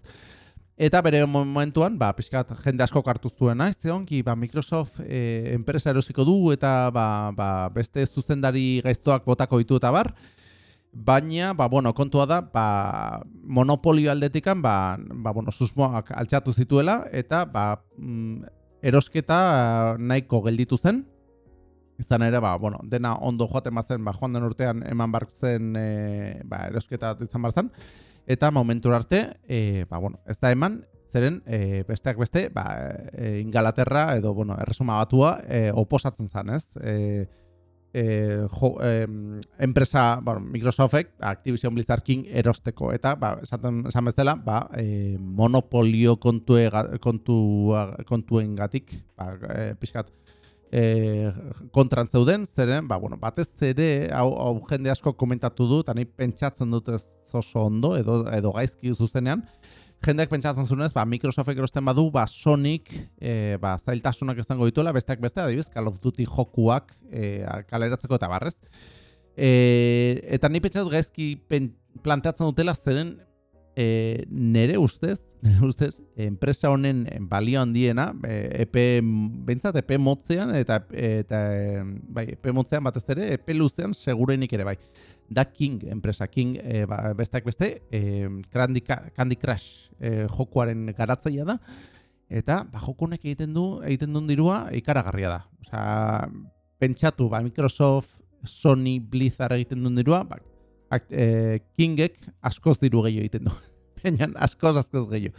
Eta bere momentuan, ba, pixkat, jende asko kartu zuen, ez onki, ba, Microsoft e, enpresa erosiko du eta ba, ba, beste zuzendari gaiztoak botako ditu eta bar, Baina, ba, bueno, kontua da, ba, monopolio aldetikan, ba, ba, bueno, susmoak altxatu zituela, eta ba, mm, erosketa nahiko gelditu zen. Izan ere, ba, bueno, dena ondo joaten bazen, ba, joan den urtean eman bark zen e, ba, erosketa izan barzan. Eta momentu arte, e, ba, bueno, ez da eman, zeren e, besteak beste, ba, e, ingalaterra edo, bueno, erresuma batua e, oposatzen zan, ez? E, eh, jo, eh, enpresa, bueno, Microsoftek Activision Blizzard King erosteko eta ba esaten esan bezala, ba, eh, monopolio kontue kontu kontuengatik, ba eh, pizkat eh kontran zeuden, zeren, ba bueno, batez ere hau, hau jende asko komentatu du, ta ni pentsatzen dut ez oso ondo edo edo gaizki zuzenean, jendeak pentsatzen zunez, ba, Microsoftek erosten badu, ba, Sonic, e, ba, zailtasunak ezango dituela, besteak beste, adibidez, Call of Duty jokuak e, kaleratzeko eta barrez. E, eta ni pentsatu gaizki pen, planteatzen dutela zeren e, nere ustez, nere ustez, enpresa honen balio handiena, e, epe, bentsat, epe motzean, eta, eta bai, epe motzean batez ere, epe luzean segurenik ere bai da King enpresa King e, ba, besteak beste e, Candy, Candy Crush e, jokuaren garatzailea da eta ba jokunek egiten du egiten duen dirua ikaragarria da. Osea, pentsatu ba Microsoft, Sony, Blizzard egiten duen dirua, ba, e, Kingek askoz diru gehiago egiten du. Baina askoz askoz gehiago.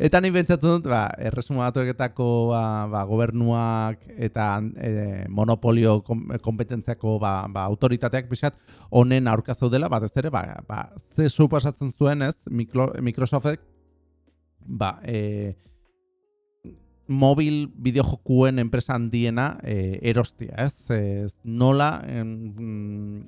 Eta ni pentsatzen dut, ba, erresuma batueketako ba, ba, gobernuak eta e, monopolio kompetentziako ba, ba, autoritateak pixat honen aurka zaudela, bat ez ere, ba, ba, ze supasatzen zuen ez, Microsoftek, ba, e, mobil bideojokuen enpresa handiena e, erostia, ez? ez nola, en,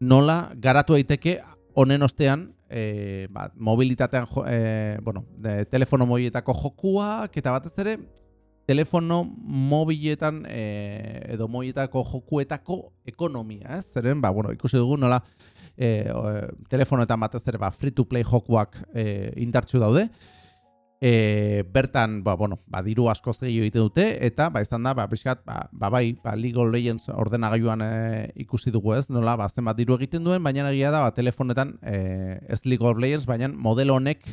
nola garatu daiteke honen ostean e, ba, mobilitatean jo, e, bueno, de, telefono mobiletako jokuak eta batez ere telefono mobiletan e, edo mobiletako jokuetako ekonomia, ez? Zeren, ba, bueno, ikusi dugu nola e, telefonoetan batez ere ba, free to play jokuak e, indartxu daude e, bertan, ba, bueno, ba, diru asko gehiago egiten dute, eta, ba, izan da, ba, bizkat, ba, ba, bai, ba, League of Legends ordenagailuan e, ikusi dugu ez, nola, ba, zenbat diru egiten duen, baina egia da, ba, telefonetan, e, ez League of Legends, baina modelo honek,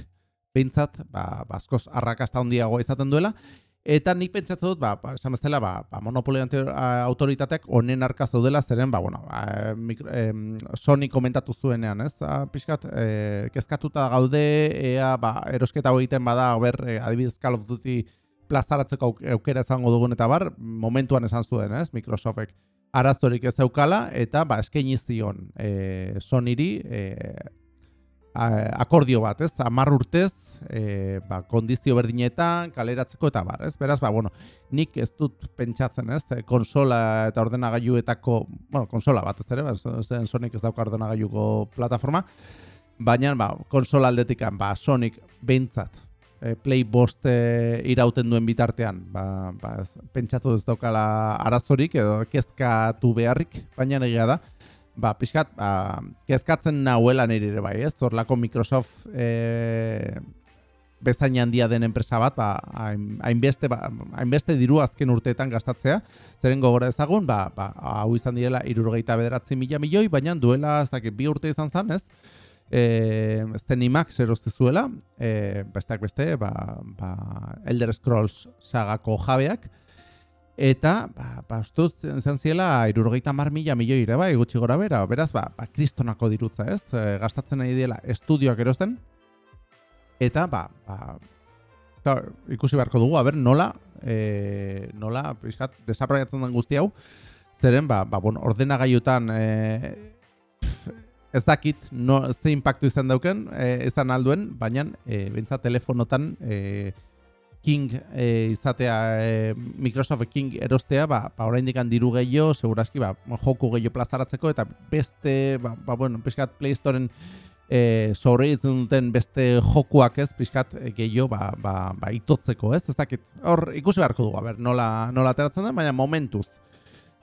behintzat, ba, ba, askoz arrakasta handiago izaten duela, Eta nik pentsatzen dut, ba, ba esan bezala, ba, ba monopolio autoritateak honen arkaz daudela zeren, ba, bueno, ba, mikro, Sony komentatu zuenean, ez? A, ba, pixkat, e, kezkatuta gaude, ea, ba, erosketa egiten bada, ber, e, adibidez Call of Duty plazaratzeko aukera izango dugun eta bar, momentuan esan zuen, ez? Microsoftek arazorik ez eukala, eta, ba, eskaini zion e, Sonyri, e, akordio bat, ez? Amar urtez, e, ba, kondizio berdinetan, kaleratzeko eta bar, ez? Beraz, ba, bueno, nik ez dut pentsatzen, ez? E, konsola eta ordenagailuetako, bueno, konsola bat ez ere, ba, zen Sonic ez dauka ordenagailuko plataforma, baina, ba, konsola aldetikan, ba, Sonic behintzat, e, Play bost e, irauten duen bitartean, ba, ba, ez, pentsatu ez daukala arazorik edo kezkatu beharrik, baina egia da, ba, pixkat, ba, kezkatzen nahuela nire ere bai, ez? Zorlako Microsoft e, bezain handia den enpresa bat, ba, hainbeste, ba, hainbeste diru azken urteetan gastatzea, zeren gogora ezagun, ba, ba, hau izan direla irurogeita bederatzi mila milioi, baina duela, zake, bi urte izan zan, ez? E, zenimak zerozte zuela, e, besteak beste, ba, ba, Elder Scrolls sagako jabeak, Eta, ba, ba, ustuz, zen ziela, irurogeita mar mila milioi ere, bai, gutxi gora bera, beraz, ba, ba, kristonako dirutza, ez? E, gastatzen nahi diela estudioak erosten, eta, ba, ba, ta, ikusi beharko dugu, aber, nola, e, nola, pixkat, desapraiatzen den guzti hau, zeren, ba, ba bueno, ordenagaiutan, e, ez dakit no, ze impactu izan dauken, e, izan alduen, baina e, bintza telefonotan e, King e, izatea, e, Microsoft King erostea, ba, ba orain dikan diru gehiago, segurazki, ba, joku gehiago plazaratzeko, eta beste, ba, ba bueno, pixkat Play Storeen e, duten beste jokuak ez, pixkat gehiago, ba, ba, ba, itotzeko, ez? Ez dakit, hor, ikusi beharko dugu, ber, nola, nola ateratzen da, baina momentuz,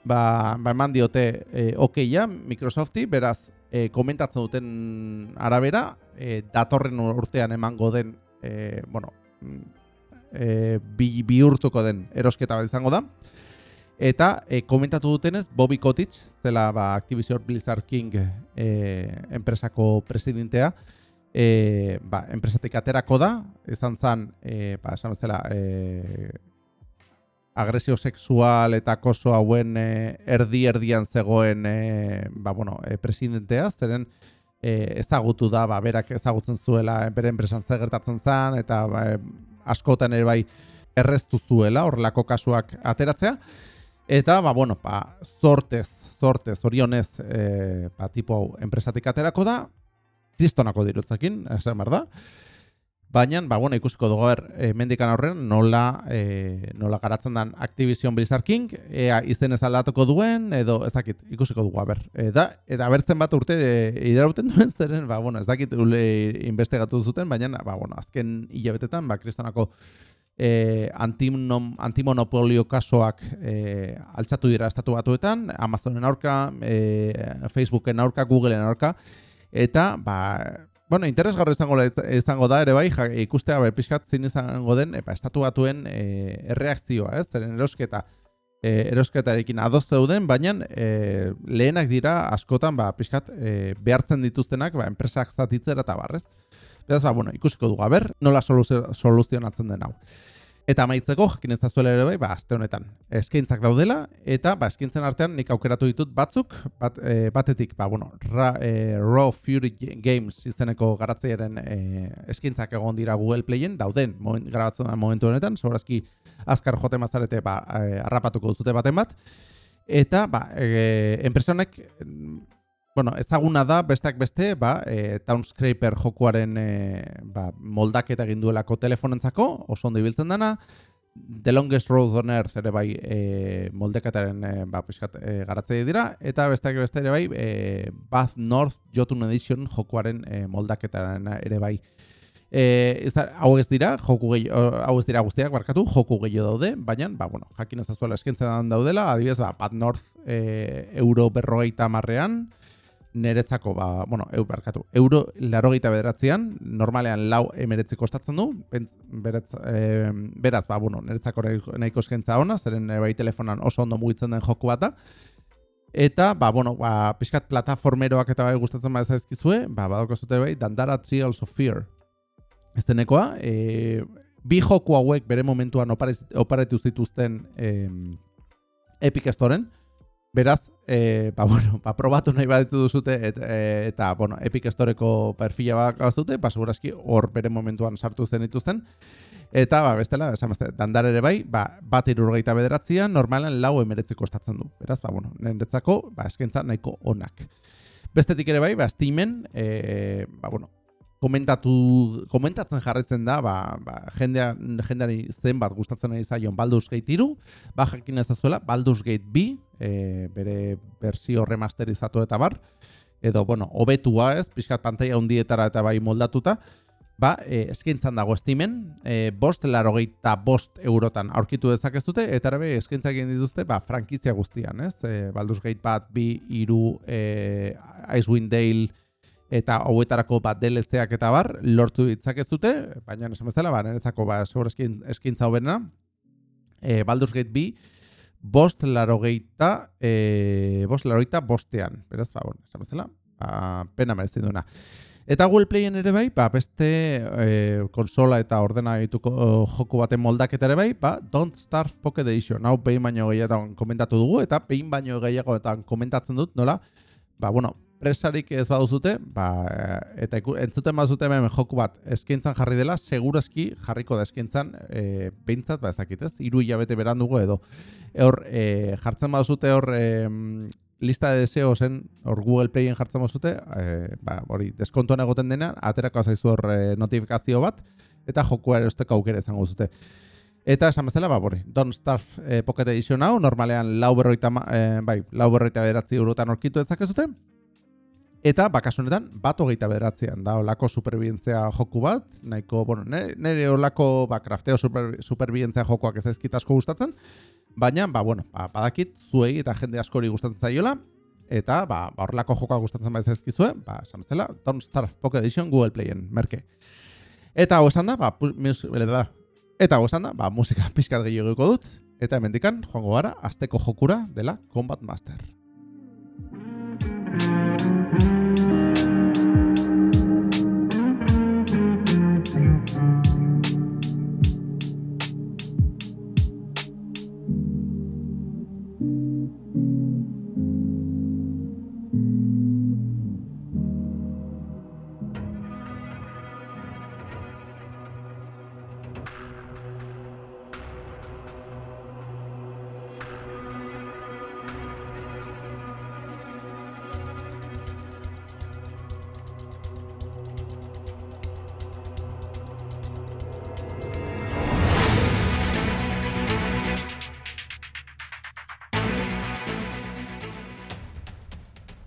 ba, ba eman diote e, okeia Microsofti, beraz, e, komentatzen duten arabera, e, datorren urtean emango den, e, bueno, e, bi, bi urtuko den erosketa bat izango da. Eta e, komentatu dutenez, Bobby Kotick, zela ba, Activision Blizzard King e, enpresako presidentea, e, ba, enpresatik aterako da, izan zen, e, ba, esan bezala, e, agresio sexual eta koso hauen e, erdi erdian zegoen e, ba, bueno, e, presidentea, zeren e, ezagutu da, ba, berak ezagutzen zuela bere enpresan zer gertatzen zen, eta ba, e, askotan ere bai erreztu zuela horrelako kasuak ateratzea. Eta, ba, bueno, ba, zortez, zortez, orionez, e, ba, tipo hau enpresatik aterako da, tristonako dirutzakin, esan behar da. Baina, ba, bueno, ikusiko dugu er, e, mendikan aurrean nola, e, nola garatzen den Activision Blizzard King, ea izen ez aldatuko duen, edo ez dakit, ikusiko dugu, aber. E, da, eta bertzen bat urte e, iderauten duen zeren, ba, bueno, ez dakit ule investigatu zuten, baina, ba, bueno, azken hilabetetan, ba, kristonako e, antimonom, antimonopolio kasoak e, altxatu dira estatu batuetan, Amazonen aurka, e, Facebooken aurka, Googleen aurka, eta, ba, Bueno, interesgarri izango, izango da ere bai, ja, ikustea bai, pixkat zin izango den, epa, estatu batuen e, erreakzioa, ez? Zeren erosketa, e, erosketarekin adoz zeuden, baina e, lehenak dira askotan, ba, pixkat, e, behartzen dituztenak, ba, enpresak zatitzera eta barrez. Beraz, ba, bueno, ikusiko dugu, aber, nola soluzionatzen den hau. Eta amaitzeko, jakin ez ere bai, ba, azte honetan, eskaintzak daudela, eta ba, eskaintzen artean nik aukeratu ditut batzuk, bat, e, batetik, ba, bueno, ra, e, Raw Fury Games izeneko garatzeiaren e, eskaintzak egon dira Google Playen, dauden, moment, grabatzen da momentu honetan, sobrazki azkar jote mazarete, ba, e, arrapatuko duzute baten bat, eta, ba, e, enpresionek, Bueno, ezaguna da besteak beste, ba, e, Townscraper jokuaren e, ba, moldaketa egin duelako telefonentzako, oso ondo ibiltzen dana. The Longest Road on Earth ere bai e, moldeketaren e, ba, piskat, e, garatzei dira. Eta besteak beste ere bai, e, Bath North Jotun Edition jokuaren e, moldaketaren ere bai. E, ez da, hau ez dira, joku gehi, hau ez dira guztiak barkatu, joku gehiago daude, baina, ba, bueno, jakin ez azuela eskentzen daudela, adibidez, ba, Bath North e, euro berrogeita marrean, Neretzako, ba, bueno, eu barkatu, euro larogeita bederatzean, normalean lau emeretzi kostatzen du, beretz, e, beraz, ba, bueno, neretzako nahiko eskentza ona, zeren e, bai telefonan oso ondo mugitzen den joku bat da. Eta, ba, bueno, ba, pixkat plataformeroak eta bai gustatzen ba ezkizue, ba, badoko zute bai, Dandara Trials of Fear. Ez denekoa, e, bi joku hauek bere momentuan oparetu zituzten e, Epic Storen, Beraz, e, ba, bueno, ba, probatu nahi baditu duzute et, e, eta, bueno, Epic Storeko perfila bat gauzute, ba, segurazki hor bere momentuan sartu zen dituzten. Eta, ba, bestela, esan beste, dandar ere bai, ba, bat irurgeita bederatzean, normalen lau emeretzeko estatzen du. Beraz, ba, bueno, niretzako, ba, eskentza nahiko onak. Bestetik ere bai, ba, Steamen, e, ba, bueno, komentatu, komentatzen jarretzen da, ba, ba, jendea, jendeari zenbat gustatzen nahi zaion Baldur's Gate 3, ba, jakin ez zuela, Baldur's Gate 2, e, bere berzio remasterizatu eta bar, edo, bueno, hobetua ez, pixkat pantaia hundietara eta bai moldatuta, ba, e, eskintzan dago estimen, e, bost laro bost eurotan aurkitu dezakezute, eta ere eskintzak egin dituzte, ba, frankizia guztian, ez, e, Baldur's Gate bat, bi, iru, e, Icewind Dale, eta hauetarako bat DLCak eta bar lortu ditzakezute, baina esan bezala, ba, niretzako ba, eskintza hobena, e, Baldur's Gate 2, bost laro geita, e, bost laro geita bostean, beraz, ba, bueno, esan bezala, ba, pena merezi duena. Eta Google Playen ere bai, ba, beste e, konsola eta ordena dituko joku baten moldaket ere bai, ba, Don't Starve Pocket Edition. Hau behin baino gehiagoan komentatu dugu, eta behin baino gehiagoetan komentatzen dut, nola? Ba, bueno, presarik ez baduzute, ba, eta entzuten bazute hemen joku bat eskintzan jarri dela, segurazki jarriko da eskintzan e, behintzat, ba ez dakit ez, iru hilabete berandugu edo. Hor, e, jartzen baduzute hor e, lista de deseo zen, hor Google Playen jartzen bazute, e, ba, hori, deskontuan egoten dena, aterako zaizu hor e, notifikazio bat, eta jokua erosteko aukera izango zute. Eta esan bezala, ba, bori, Don't Starve e, Pocket Edition hau, normalean lau berroita, e, bai, lau berroita beratzi eurotan orkitu ezakezute, Eta bakasunetan bat hogeita beratzean da olako superbientzia joku bat, nahiko, bueno, nire olako ba, krafteo super, superbientzia jokoak ez ezkit asko gustatzen, baina, ba, bueno, ba, badakit zuei eta jende askori gustatzen zaiola, eta ba, ba horrelako jokoak gustatzen baiz ezkizue, ba, esan bezala, Don't Starve Pocket Edition Google Playen, merke. Eta hau esan da, ba, mus, da, eta hau esan da, ba, musika pixkat gehiago dut, eta hemendikan joango gara, azteko jokura dela Combat Master.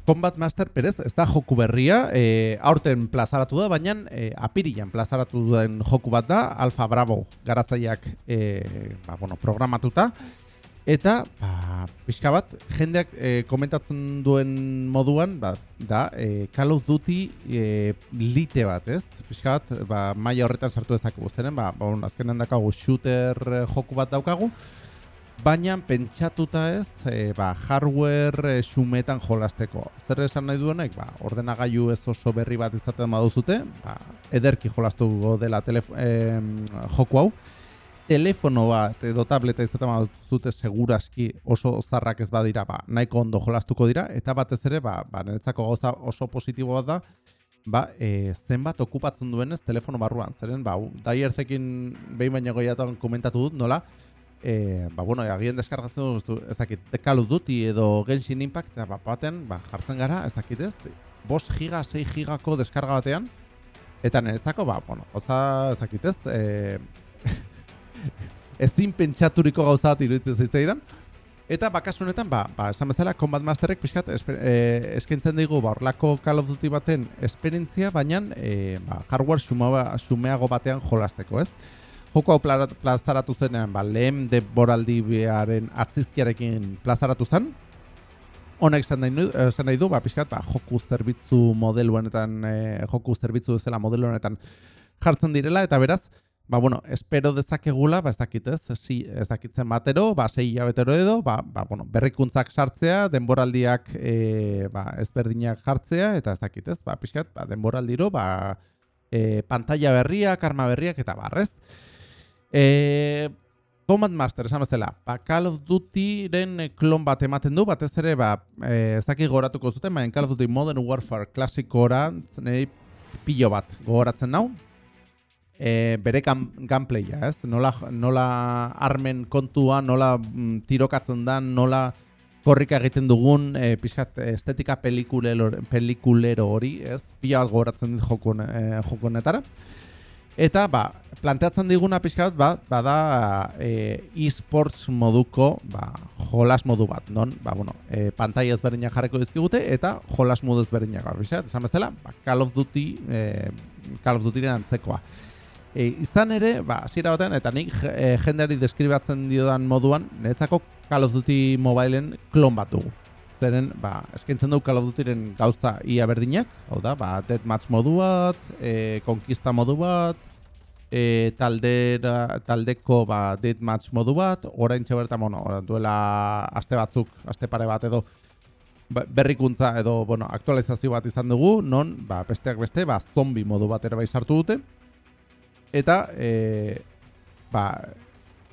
Combat Master Perez, ez da joku berria, e, aurten plazaratu da, baina e, apirian plazaratu duen joku bat da, Alfa Bravo garazaiak e, ba, bueno, programatuta. Eta, ba, pixka bat, jendeak e, komentatzen duen moduan, ba, da, e, Call of Duty e, lite bat, ez? Pixka bat, ba, maia horretan sartu ezakegu zeren, ba, ba, azkenan dakagu shooter joku bat daukagu, baina pentsatuta ez, e, ba, hardware e, xumetan jolasteko. Zer esan nahi duenek, ba, ordenagailu ez oso berri bat izaten baduzute, ba, ederki jolastuko dela e, joku hau. Telefono bat edo tableta izaten baduzute seguraski oso zarrak ez badira, ba, nahiko ondo jolastuko dira, eta batez ere, ba, ba, niretzako gauza oso positibo bat da, ba, e, zenbat okupatzen duenez telefono barruan. Zeren, ba, daierzekin behin baina goiatan komentatu dut, nola, e, ba, bueno, agien deskargatzen du, ez dakit, Call of Duty edo Genshin Impact, eta ba, baten, ba, jartzen gara, ez dakit ez, bos giga, 6 gigako deskarga batean, eta niretzako, ba, bueno, oza, ez dakit ez, e, ezin pentsaturiko gauza bat iruditzen zitzaidan, Eta bakasunetan, ba, ba, esan bezala, Combat Masterek pixkat e, eskaintzen digu ba, orlako Call of Duty baten esperientzia, baina e, ba, hardware sumeago batean jolasteko, ez? Joko hau plazaratu zenean, ba, lehen de bearen atzizkiarekin plazaratu zen. Honek esan nahi, esan nahi du, ba, pixkat, ba, joku zerbitzu modelu honetan, e, joku zerbitzu zela modelu honetan jartzen direla, eta beraz, ba, bueno, espero dezakegula, ba, ez dakit ez, si, ez dakitzen batero, ba, sei jabetero edo, ba, ba, bueno, berrikuntzak sartzea, denboraldiak e, ba, ezberdinak jartzea, eta ez dakit ez, ba, pixkat, ba, denboraldiro, ba, e, pantalla berriak, arma berriak, eta barrez. E, Combat Master, esan bezala, ba, Call of Duty-ren klon bat ematen du, batez ere, ba, e, ez dakik goratuko zuten, baina Call of Duty Modern Warfare klasikora, zenei pilo bat gogoratzen nau, e, bere gunplaya, ez? Nola, nola armen kontua, nola mm, tirokatzen da, nola korrika egiten dugun, e, pixat, estetika pelikulero, pelikulero hori, ez? Pila bat gogoratzen dit jokun, e. Eta, ba, planteatzen diguna pixka bat, ba, bada e-sports moduko, ba, jolas modu bat, non? Ba, bueno, e, pantai ezberdinak jarreko dizkigute, eta jolas modu ezberdinak, ba, pixka, esan bezala, ba, Call of Duty, e, Call of Duty-ren antzekoa. E, izan ere, ba, zira batean, eta nik e, jendeari deskribatzen diodan moduan, niretzako Call of Duty Mobileen klon bat dugu. Zeren, ba, eskaintzen of Duty-ren gauza ia berdinak, hau da, ba, Deathmatch modu bat, e, Conquista modu bat, e, taldera, taldeko ba, deathmatch modu bat, orain bertan, bueno, duela aste batzuk, aste pare bat edo, berrikuntza edo, bueno, aktualizazio bat izan dugu, non, ba, besteak beste, ba, zombi modu bat ere bai sartu dute. Eta, e, ba,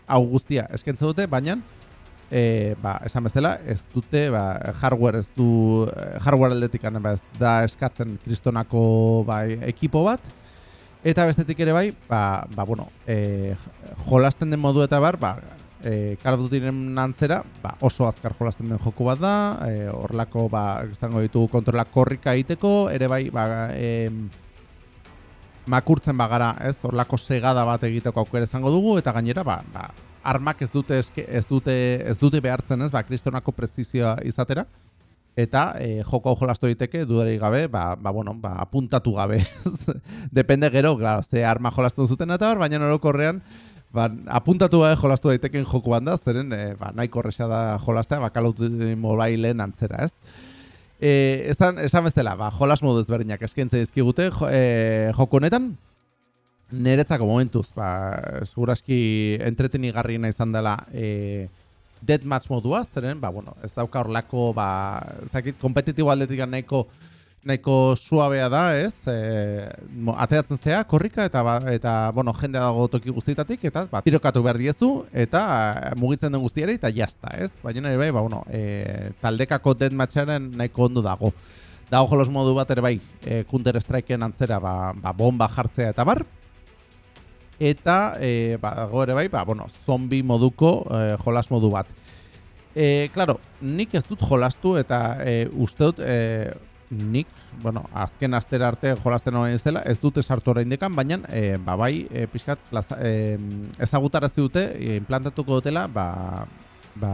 hau guztia eskentze dute, baina, e, ba, esan bezala, ez dute, ba, hardware ez du, hardware aldetik ba, da eskatzen kristonako bai, ekipo bat, eta bestetik ere bai, ba, ba bueno, e, jolasten den modu eta bar, ba, e, kardutiren antzera, ba, oso azkar jolasten den joku bat da, e, horlako, ba, izango ditugu kontrolak korrika egiteko, ere bai, ba, e, makurtzen bagara, ez, horlako segada bat egiteko aukera izango dugu, eta gainera, ba, ba armak ez dute, eske, ez dute, ez dute behartzen, ez, ba, kristonako prezizioa izatera, eta e, joko jolastu diteke dudarik gabe, ba, ba, bueno, ba, apuntatu gabe. Depende gero, claro, ze arma jolastu zuten eta hor, baina orokorrean, ba, apuntatu gabe jolastu daiteken joko da, zeren e, ba, nahiko horreza da jolastea, bakalut mobileen antzera, ez? E, esan, esan bezala, ba, jolas modu ezberdinak eskaintze dizkigute jo, e, joko honetan, niretzako momentuz, ba, seguraski entretenigarriena izan dela e, deathmatch modua, zeren, ba, bueno, ez dauka horlako, ba, ez dakit, kompetitibo aldetik nahiko, nahiko suabea da, ez? E, ateatzen zea, korrika, eta, ba, eta bueno, jende dago toki guztietatik, eta ba, tirokatu behar diezu, eta e, mugitzen den guztiare, eta jazta, ez? Baina nire bai, ba, bueno, e, taldekako deathmatcharen nahiko ondo dago. Dago jolos modu bat ere bai, e, Counter Strikeen antzera, ba, ba, bomba jartzea eta bar, eta e, ba, dago ere bai, ba, bueno, zombi moduko e, jolas modu bat. E, claro, nik ez dut jolastu eta e, uste dut e, nik, bueno, azken astera arte jolasten hori zela, ez dute sartu orain dekan, baina e, ba, bai, e, pixkat plaza, e, ezagutarazi dute, implantatuko dutela, ba, ba,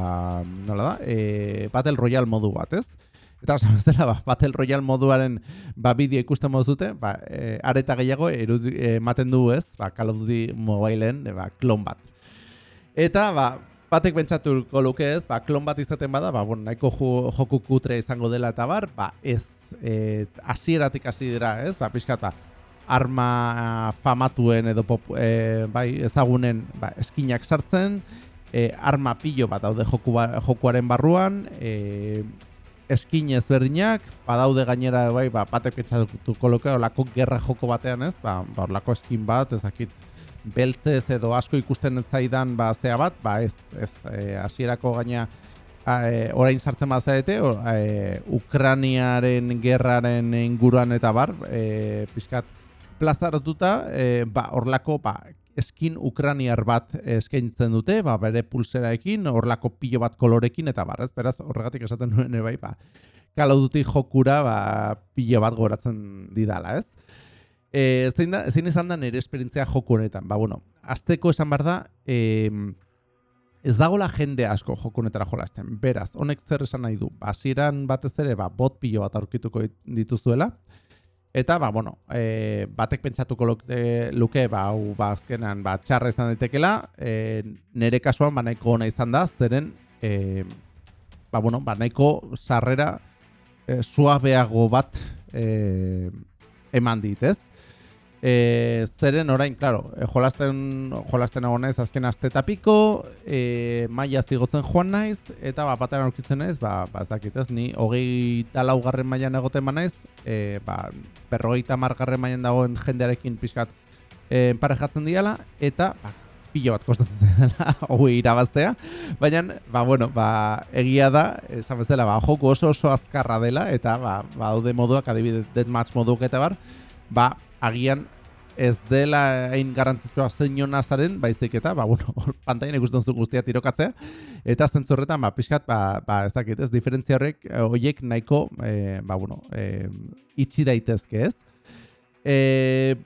nola da, e, Battle Royale modu bat, ez? Eta osan ez dela, ba, Battle Royale moduaren ba, bideo ikusten modu zute, ba, e, areta gehiago ematen du ez, ba, Call of Duty Mobileen, e, ba, klon bat. Eta, ba, batek bentsatuko luke ez, ba, klon bat izaten bada, ba, bueno, nahiko joku kutre izango dela eta bar, ba, ez eh hasieratik hasi dira, ez? Ba, pixkat ba, arma famatuen edo pop, e, bai, ezagunen ba, eskinak sartzen, e, arma pilo bat daude joku ba, jokuaren barruan, e, eskin ezberdinak, badaude gainera bai, ba, batek pentsatuko luke, olako gerra joko batean ez, ba, ba olako eskin bat, ezakit, beltzez edo asko ikusten ez zaidan ba, zea bat, ba, ez, ez, hasierako gaina, e, orain sartzen bazarete, e, Ukraniaren gerraren inguruan eta bar, e, pixkat plazaratuta, e, ba, orlako, ba, eskin ukraniar bat eskaintzen dute, ba, bere pulseraekin, orlako pilo bat kolorekin, eta bar, ez, beraz, horregatik esaten nuen, bai, ba, kalaudutik jokura, ba, pilo bat goratzen didala, ez? E, zein, da, zein izan da nire esperientzia joku honetan? Ba, bueno, azteko esan bar da, eh, ez dagola jende asko jokunetara jolasten. Beraz, honek zer esan nahi du. Hasieran batez ere, ba, bot pilo bat aurkituko dituzuela. Eta, ba, bueno, e, batek pentsatuko luke, luke ba, hau, ba, azkenan, ba, txarra izan daitekela. E, nere kasuan, ba, nahiko ona izan da, zeren, e, ba, bueno, ba, nahiko sarrera e, suabeago bat e, eman dit, ez? E, zeren orain, claro, e, jolasten, jolasten egon naiz azken aste eta piko, e, maia zigotzen joan naiz, eta ba, batera aurkitzen naiz, ba, ba ez dakit ez, ni hogei talaugarren mailan egoten ba naiz, e, ba, berrogeita margarren mailan dagoen jendearekin pixkat e, parejatzen diala, eta ba, pilo bat kostatzen dela, hogei irabaztea, baina, ba, bueno, ba, egia da, esan bezala, ba, joko oso oso azkarra dela, eta ba, ba, daude moduak, adibidez, deathmatch moduak eta bar, ba, agian ez dela hain garrantzitsua zein nazaren, baizik eta, ba, bueno, pantaian ikusten zuen guztia tirokatzea, eta zentzorretan, ba, pixkat, ba, ba, ez dakit, ez, diferentzia horrek, eh, horiek nahiko, e, ba, bueno, e, itxi daitezke, ez? E,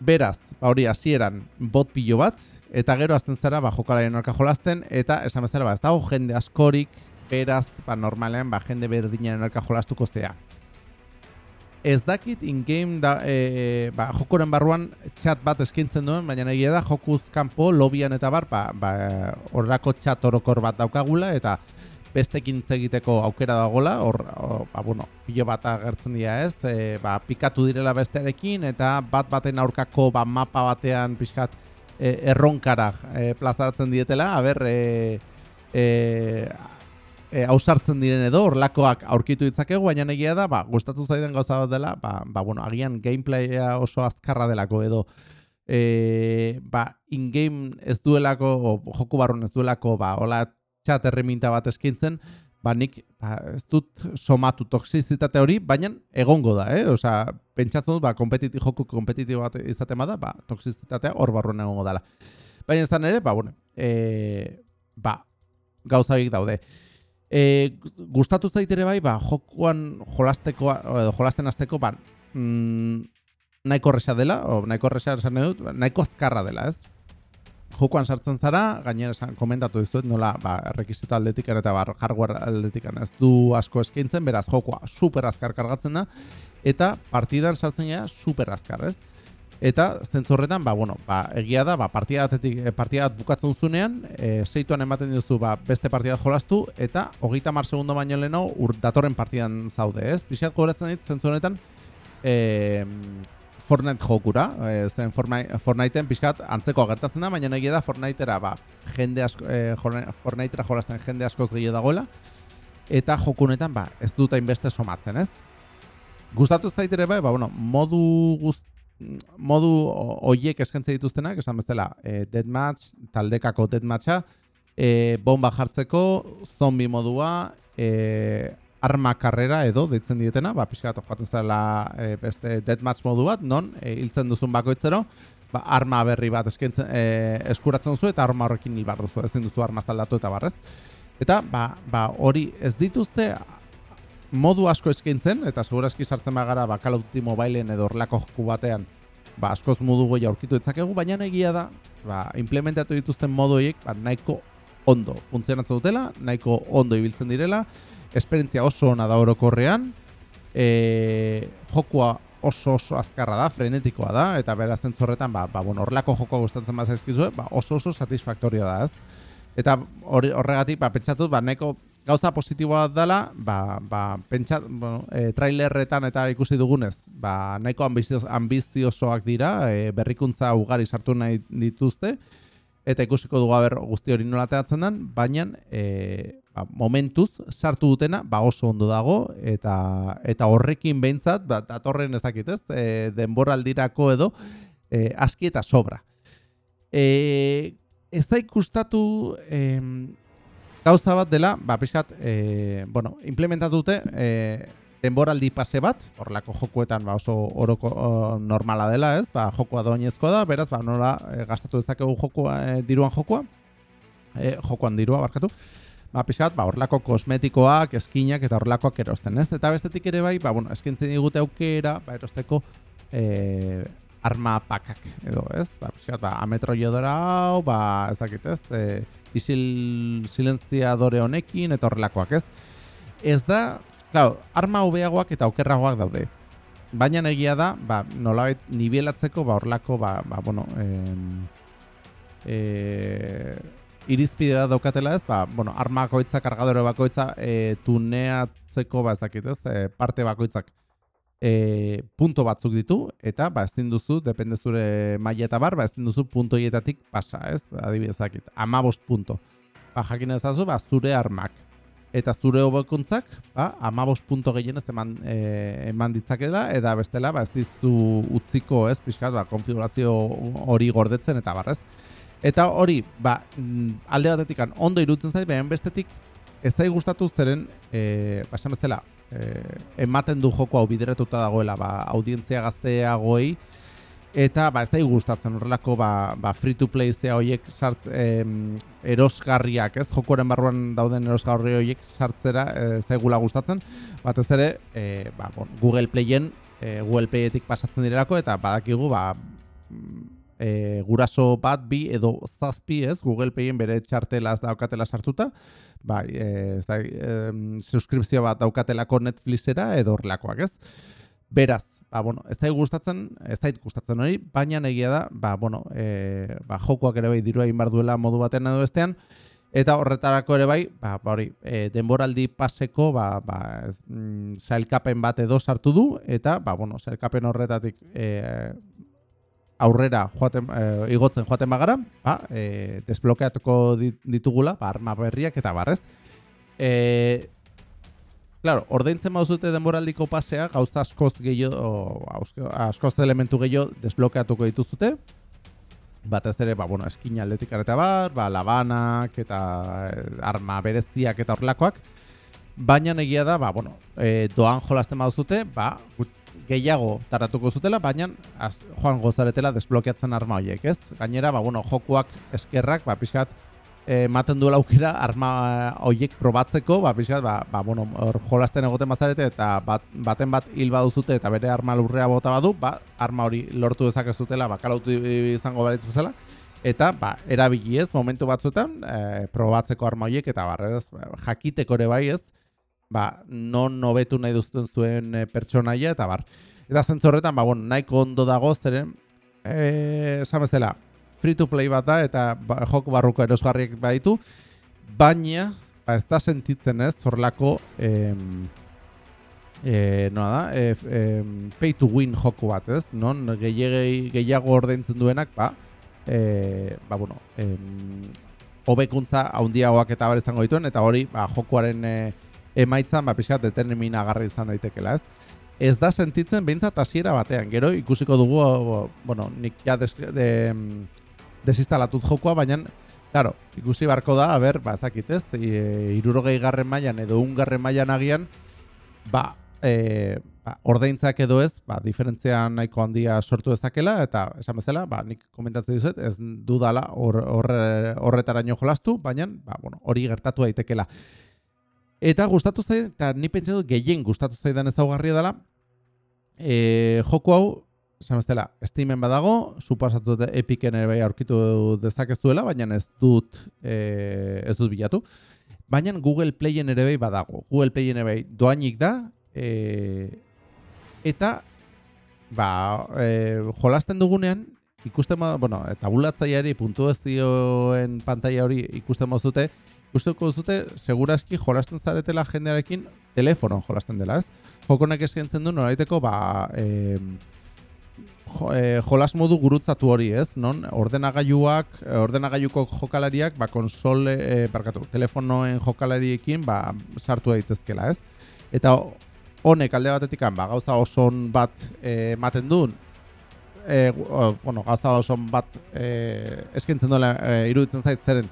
beraz, ba, hori, hasieran bot pilo bat, eta gero azten zara, ba, jokalaren orka jolasten, eta esan bezala, ba, ez dago jende askorik, beraz, ba, normalean, ba, jende berdinaren orka jolastuko zea ez dakit in-game da, e, ba, jokoren barruan chat bat eskintzen duen, baina egia da jokuz kanpo, lobian eta bar, ba, ba, horrako chat orokor bat daukagula, eta bestekin egiteko aukera dagola, hor, ba, bueno, pilo bat agertzen dira ez, e, ba, pikatu direla bestearekin, eta bat baten aurkako ba, mapa batean pixkat e, erronkara e, plazatzen dietela, haber, e, e, e, ausartzen diren edo horlakoak aurkitu ditzakegu, baina egia da, ba, gustatu zaiden gauza bat dela, ba, ba, bueno, agian gameplaya oso azkarra delako edo e, ba, in-game ez duelako, o, joku barron ez duelako, ba, hola txat erreminta bat eskintzen, ba, nik ba, ez dut somatu toksizitate hori, baina egongo da, eh? Osa, pentsatzen dut, ba, kompetiti, joku kompetitibo bat izaten bada, ba, toksizitatea hor barruan egongo dela. Baina ez ere, ba, bueno, e, ba, gauzaik daude. E, gustatu zaitere bai, ba, jokuan jolasteko, edo jolasten azteko, ba, mm, nahiko horreza dela, o nahiko horreza esan dut, ba, nahiko azkarra dela, ez? Jokuan sartzen zara, gainera esan komentatu dizuet, nola, ba, rekizito aldetikan eta bar, hardware aldetikan ez du asko eskaintzen, beraz, jokoa super azkar kargatzen da, eta partidan sartzen ja super azkar, ez? Eta zentzorretan, ba, bueno, ba, egia da, ba, partida batetik, eh, partida bat bukatzen zunean, e, seituan ematen duzu ba, beste partida jolastu, eta hogeita mar segundo baino leno ur, datorren partidan zaude, ez? Pixat goretzen dit, zentzorretan, e, Fortnite jokura, e, zen Fortniteen pixkat antzeko agertatzen da, baina egia da Fortniteera, ba, jende asko, e, Fortniteera jolasten jende askoz gehiago dagoela, eta jokunetan, ba, ez dut hainbeste somatzen, ez? Gustatu zaitere bai, ba, bueno, modu guzti modu hoiek eskaintze dituztenak, esan bezala, e, deathmatch, taldekako deathmatcha, e, bomba jartzeko, zombi modua, e, arma karrera edo, deitzen dietena, ba, pixkatu joaten zela e, beste deathmatch modu bat, non, hiltzen duzun bakoitzero, ba, arma berri bat eskaintzen, e, eskuratzen duzu eta arma horrekin hil duzu, ez duzu arma zaldatu eta barrez. Eta, ba, ba, hori ez dituzte modu asko eskaintzen, eta segurazki sartzen bagara ba, Duty Mobileen edo horrelako joku batean, ba, askoz modu goi aurkitu etzakegu, baina egia da, ba, implementatu dituzten moduiek ba, nahiko ondo funtzionatzen dutela, nahiko ondo ibiltzen direla, esperientzia oso ona da orokorrean, e, jokua oso oso azkarra da, frenetikoa da, eta bera zentzorretan, ba, ba, bueno, horrelako jokoa gustatzen bat zaizkizue, ba, oso oso satisfaktorioa da, ez? Eta horregatik, ba, pentsatuz, ba, nahiko gauza positiboa dela, ba, ba, pentsa, bueno, e, trailerretan eta ikusi dugunez, ba, nahiko ambizioz, ambiziosoak dira, e, berrikuntza ugari sartu nahi dituzte, eta ikusiko dugu ber guzti hori nola teatzen den, baina e, ba, momentuz sartu dutena ba oso ondo dago, eta eta horrekin behintzat, ba, datorren ezakit ez, e, denboraldirako edo, e, aski eta sobra. E, ez da ikustatu... E, gauza bat dela, ba, pixkat, e, bueno, implementatu dute e, denboraldi pase bat, horrelako jokuetan ba, oso oroko normala dela, ez? Ba, jokoa doinezko da, beraz, ba, nola e, gastatu dezakegu jokoa, e, diruan jokoa, e, jokoan dirua, barkatu, ba, pixkat, ba, horrelako kosmetikoak, eskinak eta horrelakoak erosten, ez? Eta bestetik ere bai, ba, bueno, eskintzen digute aukera, ba, erosteko, e, arma pakak edo, ez? Ba, pixkat, ba, ametroiodora hau, ba, ez dakit, ez? E, isil silentziadore honekin eta horrelakoak, ez? Ez da, claro, arma hobeagoak eta okerragoak daude. Baina egia da, ba, nolabait nibelatzeko ba horrelako ba, ba bueno, em, e, irizpide da daukatela ez, ba, bueno, arma bakoitza, kargadore bakoitza, e, tuneatzeko, ba, ez dakit ez, e, parte bakoitzak e, punto batzuk ditu, eta ba, ezin duzu, depende zure maila eta bar, ba, ezin duzu punto hietatik pasa, ez? Adibidez, dakit, amabost punto. Ba, jakin ezazu, ba, zure armak. Eta zure hobekuntzak, ba, amabost punto gehienez eman, e, eman ditzakela, eta bestela, ba, ez dizu utziko, ez, pixkat, ba, konfigurazio hori gordetzen, eta barrez. Eta hori, ba, mm, alde batetik ondo irutzen zait, behan bestetik, ez zai gustatu zeren, e, ba, bezala, ematen du joko hau bideratuta dagoela, ba, audientzia gazteagoei, eta ba, ez gustatzen horrelako ba, ba, free to play zea horiek sartz, e, erosgarriak, ez? Jokoren barruan dauden erosgarri horiek sartzera e, zaigula gustatzen, batez ere, e, ba, bon, Google Playen, e, Google Playetik pasatzen direlako, eta badakigu, ba, e, guraso bat bi edo zazpi ez? Google Payen bere txartela daukatela sartuta bai, e, ez da, e, suskripzio bat daukatelako Netflixera edo horrelakoak ez? Beraz, ba, bueno, ez zait gustatzen ez zait gustatzen hori, baina egia da ba, bueno, e, ba, jokoak ere bai dirua egin duela modu batean edo bestean Eta horretarako ere bai, ba, ba hori, e, denboraldi paseko, ba, ba, mm, sailkapen bat edo sartu du, eta, ba, bueno, sailkapen horretatik e, aurrera joaten, e, igotzen joaten bagara, ba, e, desblokeatuko ditugula, ba, arma berriak eta barrez. E, claro, ordaintzen mauzute denboraldiko pasea, gauza askoz gehiago, askoz elementu gehiago desblokeatuko dituzute, batez ere, ba, bueno, eskin aldetik areta bar, ba, labanak eta arma bereziak eta horrelakoak, baina egia da, ba, bueno, e, doan jolasten baduzute, ba, gehiago taratuko zutela, baina az, joan gozaretela desblokeatzen arma horiek, ez? Gainera, ba, bueno, jokuak eskerrak, ba, pixkat, ematen duela aukera arma horiek probatzeko, ba, pixkat, ba, ba, bueno, hor jolasten egoten bazarete eta bat, baten bat hil baduzute eta bere arma lurrea bota badu, ba, arma hori lortu dezakezutela, ba, kalautu izango baritz bezala, eta, ba, erabili ez, momentu batzuetan, e, probatzeko arma horiek, eta barrez, jakiteko ere bai ez, ba, non nobetu nahi duzten zuen e, pertsonaia, eta bar. Eta zentzorretan, ba, bueno, nahiko ondo dago, zeren, e, esan free to play bat da, eta ba, joko barruko erosgarriek baditu, baina, ba, ez da sentitzen ez, zorlako, em, e, noa da, e, e, pay to win joko bat ez, non, gehiago ordaintzen duenak, ba, e, ba, bueno, em, hobekuntza haundiagoak eta bar izango dituen, eta hori, ba, jokoaren, e, emaitzan ba pixkat determinagarri izan daitekela, ez? Ez da sentitzen behintzat hasiera batean. Gero ikusiko dugu, bueno, nik ja de, desinstalatut jokoa, baina claro, ikusi barko da, a ber, ba dakit, ez? E, garren mailan edo un garren mailan agian ba, e, ba, ordaintzak edo ez, ba, diferentzia nahiko handia sortu dezakela, eta esan bezala, ba, nik komentatzen dizut, ez dudala horretaraino jolastu, baina, ba, bueno, hori gertatu daitekela. Eta gustatu zait, eta ni pentsa dut gehien gustatu zaidan ezaugarria dela, e, joko hau, esan bestela, Steamen badago, supasatu dut Epicen ere bai aurkitu dezakezuela, baina ez dut, e, ez dut bilatu. Baina Google Playen ere bai badago. Google Playen ere bai doainik da, e, eta ba, e, jolasten dugunean, ikusten, bueno, tabulatzaiari puntu ez dioen pantalla hori ikusten mozute, Gustoko zute segurazki jolasten zaretela jendearekin telefonon jolasten dela, ez? Jokonek eskaintzen du noraiteko ba e, jo, e, jolas modu gurutzatu hori, ez? Non ordenagailuak, ordenagailuko jokalariak ba konsole e, barkatu, telefonoen jokalariekin ba sartu daitezkela, ez? Eta honek alde batetik ba gauza oso bat ematen du e, bueno, gauza oso bat e, eskaintzen duela e, iruditzen zait zeren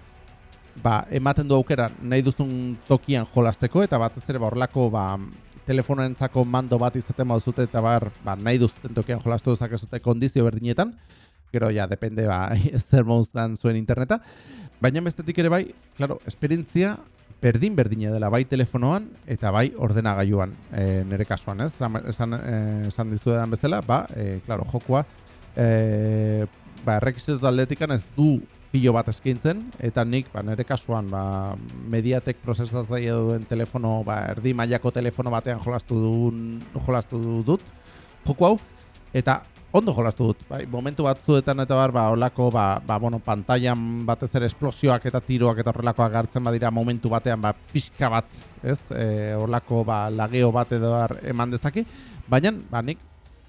ba, ematen du aukera nahi duzun tokian jolasteko eta batez ere ba horlako ba telefonoentzako mando bat izaten baduzute eta bar ba, nahi duzten tokian jolastu dezakezute kondizio berdinetan. Gero ja depende ba zer moduztan zuen interneta. Baina bestetik ere bai, claro, esperientzia berdin berdina dela bai telefonoan eta bai ordenagailuan. E, nere kasuan, ez? Esan eh, esan dizuetan bezala, ba, e, claro, jokoa eh ba, rekizito aldetikan ez du pilo bat eskaintzen eta nik ba nere kasuan ba Mediatek prozesatzaile duen telefono ba erdi mailako telefono batean jolastu duen jolastu dut joko hau eta ondo jolastu dut. Bai momentu batzuetan eta bar ba holako ba ba bueno pantailan batez ere esplosioak eta tiroak eta horrelakoak hartzen badira momentu batean ba pixka bat ez? E, horlako ba lageo bat edo eman dezake. Baina ba nik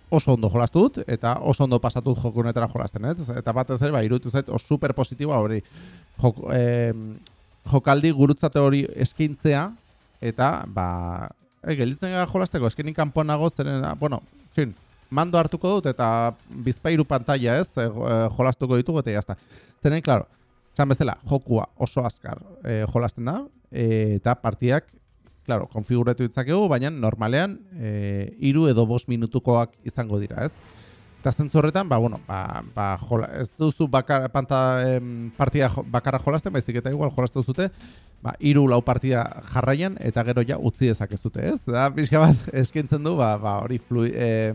oso ondo jolastu dut eta oso ondo pasatu dut jokunetara jolasten, ez? Eta batez ere ba iruditu zait oso super positiboa hori. Jok, eh, jokaldi gurutzate hori eskaintzea eta ba e, gelditzen gara jolasteko eskenin kanpoan nago zeren bueno, txin, mando hartuko dut eta bizpairu pantalla, ez? E, jolastuko ditugu eta jazta. Zeren, claro, Zan bezala, jokua oso azkar e, jolasten da, eta partiak claro, konfiguratu ditzakegu, baina normalean e, iru edo bos minutukoak izango dira, ez? Eta zentzorretan, ba, bueno, ba, ba, jola, ez duzu bakar, panta, em, partia bakarra jolasten, baizik eta igual jolastu zute, ba, iru lau partia jarraian, eta gero ja utzi dezak ez dute, ez? Da, pixka bat, eskintzen du, ba, ba hori flui, e,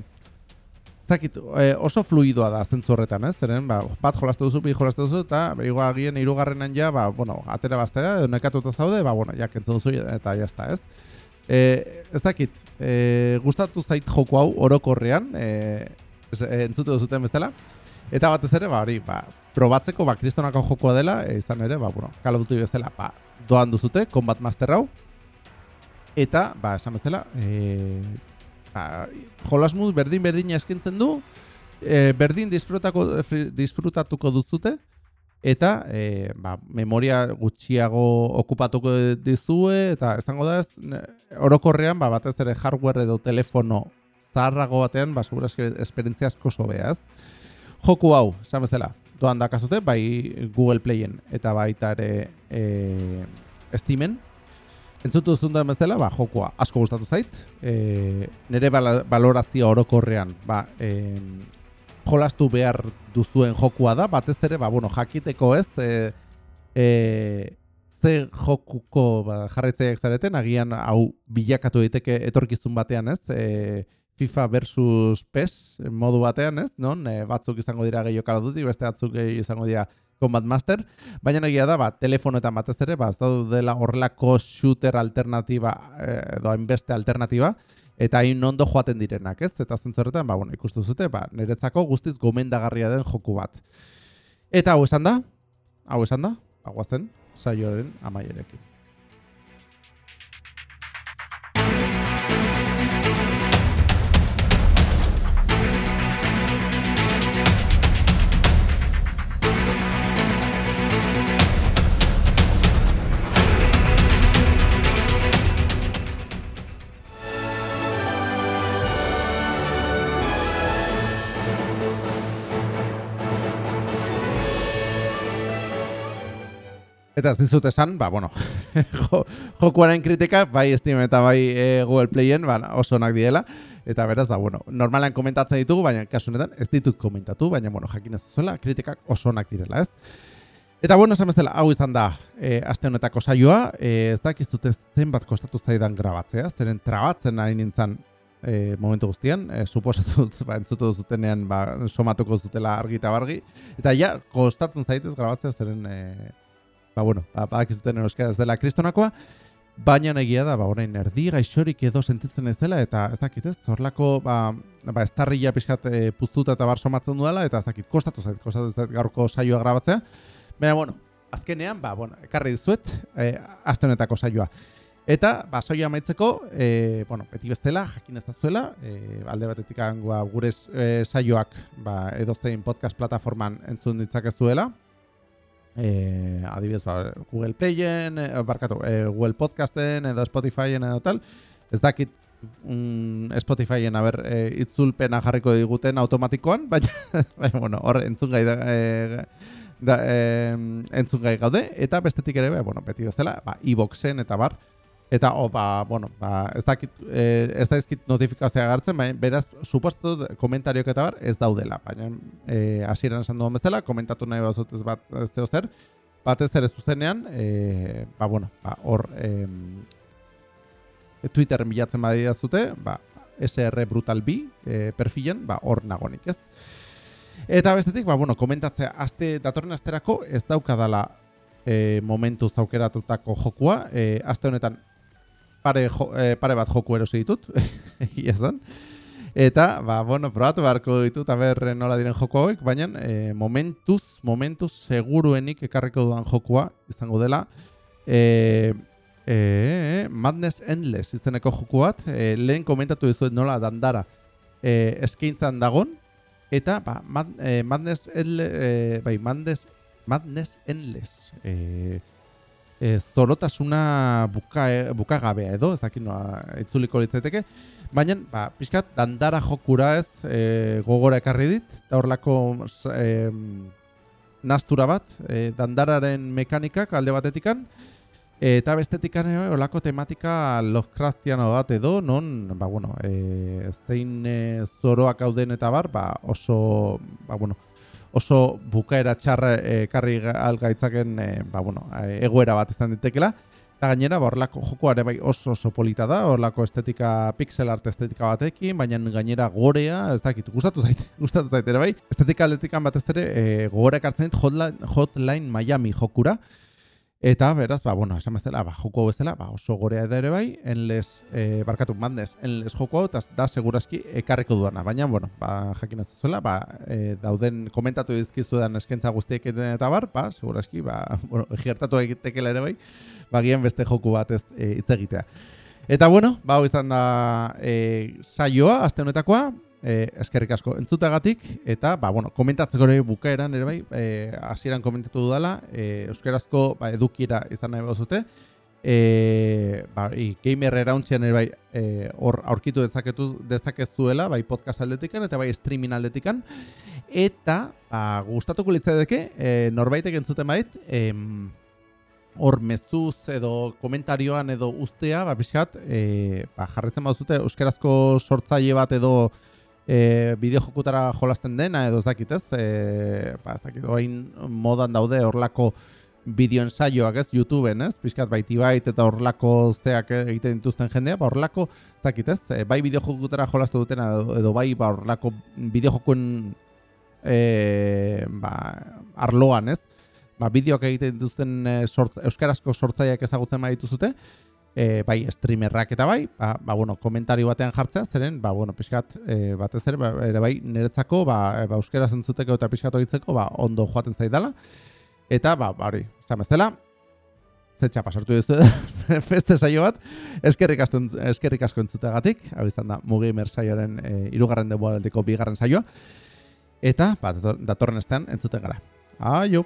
Zakit, e, oso fluidoa da zentzu horretan, ez? Zeren, ba, bat jolastu duzu, bi jolastu duzu, eta behigo agien irugarrenan ja, ba, bueno, atera baztera, edo nekatuta zaude, ba, bueno, ja, kentzen duzu, eta jazta, ez? E, ez dakit, e, gustatu zait joko hau orokorrean, e, entzute duzuten bezala, eta batez ere, ba, hori, ba, probatzeko, ba, kristonako jokoa dela, e, izan ere, ba, bueno, kala dutu bezala, ba, doan duzute, Combat Master hau, eta, ba, esan bezala, e, ba, jolasmuz berdin berdin eskintzen du, e, berdin disfrutako, disfrutatuko duzute, eta e, ba, memoria gutxiago okupatuko dizue, eta esango da ez, orokorrean, ba, batez ere hardware edo telefono zaharrago batean, ba, segurazki esperientzia asko sobeaz. Joku hau, esan bezala, doan dakazute, bai Google Playen eta baita ere e, Steamen. Entzutu da bezala, ba, jokua asko gustatu zait. E, nere balorazio orokorrean, ba, e, jolastu behar duzuen jokua da, batez ere, ba, bueno, jakiteko ez, e, e, ze jokuko ba, jarraitzaileak zareten, agian hau bilakatu daiteke etorkizun batean ez, e, FIFA versus PES modu batean ez, non, e, batzuk izango dira gehiago kala duti, beste batzuk izango dira Combat Master, baina egia da, ba, telefonoetan batez ere, ba, ez dela horrelako shooter alternatiba, edo hainbeste alternatiba, eta hain ondo joaten direnak, ez? Eta zentzorretan, ba, bueno, ikustu zute, ba, niretzako guztiz gomendagarria den joku bat. Eta hau esan da, hau esan da, hau saioaren amaierekin. Eta ez dizut esan, ba, bueno, jokuaren kritika, bai Steam eta bai e, Google Playen, ba, oso onak diela. Eta beraz, ba, bueno, normalan komentatzen ditugu, baina kasunetan ez ditut komentatu, baina, bueno, jakin ez zuela, kritikak oso onak direla, ez? Eta, bueno, esan bezala, hau izan da, e, aste honetako saioa, e, ez da, ez zenbat kostatu zaidan grabatzea, zeren trabatzen ari nintzen e, momentu guztian, e, suposatu ba, entzutu zutenean, ba, somatuko zutela argi eta bargi, eta ja, kostatzen zaitez grabatzea, zeren... E, ba, bueno, ba, ba, euskara ez dela kristonakoa, baina egia da, ba, orain erdi gaixorik edo sentitzen ez dela, eta ez dakit ez, zorlako, ba, ba ez tarrilla pixkat e, puztuta eta bar somatzen duela, eta ez dakit, kostatu zait, kostatu zait gaurko saioa grabatzea, baina, bueno, azkenean, ba, bueno, ekarri dizuet, e, honetako saioa. Eta, ba, saioa maitzeko, e, bueno, beti bezala, jakin ez da zuela, e, alde batetik ba, gure e, saioak, ba, edozein podcast plataforman entzun ditzakezuela, eh, adibidez, ba, Google Playen, eh, barkatu, eh, Google Podcasten edo Spotifyen edo tal, ez dakit mm, Spotifyen aber eh, itzulpena jarriko diguten automatikoan, baina, baina bueno, hor entzun gai da, eh, da eh, entzun gai gaude, eta bestetik ere, bueno, beti bezala, ba, e eta bar, Eta, o, ba, bueno, ba, ez dakit, eh, ez da izkit notifikazioa gartzen, baina, beraz, supostu komentariok eta bar, ez daudela. Baina, eh, asieran esan duan bezala, komentatu nahi bat ez bat zeo zer, bat ez zuzenean, eh, ba, bueno, ba, hor, eh, Twitterren bilatzen badia zute, ba, SR Brutal B eh, perfilen, ba, hor nagonik, ez? Eta bestetik, ba, bueno, komentatzea, aste, datorren asterako ez daukadala e, momentu zaukeratutako jokua. E, aste honetan pare, jo, e, pare bat joku erosi ditut, esan. Eta, ba, bueno, probatu beharko ditut, aber nola diren joko hauek, baina e, momentuz, momentuz, seguruenik ekarriko dudan jokua, izango dela, e, e, Madness Endless izeneko joku bat, e, lehen komentatu dizuet nola dandara e, eskaintzan dagon, eta, ba, mad, e, Madness Endless, e, bai, Madness, Madness Endless, e, e, zorotasuna buka, bukagabea edo, ez dakit noa itzuliko litzaiteke, baina, ba, pixkat, dandara jokura ez e, gogora ekarri dit, eta horlako e, nastura bat, e, dandararen mekanikak alde batetikan, eta bestetikan e, horlako tematika Lovecraftiano bat edo, non, ba, bueno, e, zein e, zoroak hauden eta bar, ba, oso, ba, bueno, oso bukaera txarra ekarri algaitzaken e, ba, bueno, e, egoera bat izan ditekela. Eta gainera, ba, horlako jokoare bai oso oso polita da, horlako estetika, pixel art estetika batekin, baina gainera gorea, ez dakit, gustatu zaite, gustatu zaite ere bai. Estetika aldetikan batez ere, e, gogora ekartzen dit Hotline, Hotline Miami jokura. Eta beraz, ba, bueno, esan bezala, ba, joko bezala, ba, oso gorea edo ere bai, enles, e, barkatu, mandez, enles joko hau, eta da segurazki ekarriko duana. Baina, bueno, ba, jakin ez zuela, ba, e, dauden komentatu dizkizu dan eskentza guztiek eta bar, ba, segurazki, ba, bueno, egiartatu egitekela ere bai, ba, gian beste joku bat ez e, hitz egitea. Eta, bueno, ba, izan da e, saioa, aste honetakoa, e, eskerrik asko entzutegatik, eta, ba, bueno, komentatzeko ere bukaeran, ere bai, e, hasieran komentatu dudala, e, euskerazko ba, edukira izan nahi bazute, e, ba, gamer erauntzian ere bai, e, hor aurkitu dezaketu dezakezuela, bai podcast aldetikan, eta bai streaming aldetikan, eta, ba, gustatuko litzadeke, e, norbaitek entzuten bait, em, hor mezuz edo komentarioan edo ustea, ba, pixkat, e, ba, jarretzen baduzute euskerazko sortzaile bat edo e, bideo jokutara jolasten dena edo ez dakit ez, e, ba, ez dakit, oain modan daude horlako bideo ensaioak ez, YouTubeen ez, pixkat baiti bait eta horlako zeak egiten dituzten jendea, ba, horlako, ez dakit ez, e, bai bideo jokutara jolastu dutena edo, edo bai ba, horlako bideo jokuen e, ba, arloan ez, ba, bideoak egiten dituzten e, sort, euskarazko sortzaileak ezagutzen baditu zute, e, bai streamerrak eta bai, ba, ba bueno, komentario batean jartzea, zeren, ba, bueno, pixkat, e, batez ere, ba, ere bai, niretzako, ba, e, ba, euskaraz entzuteko eta pixkat horitzeko, ba, ondo joaten zaidala, eta, ba, ba, hori, zameztela, zetxa pasartu duzu feste saio bat, eskerrik asko, eskerrik asko entzutegatik, hau izan da, Mugimer saioaren e, irugarren deboa bigarren saioa, eta, ba, datorren estean entzuten gara. Aio!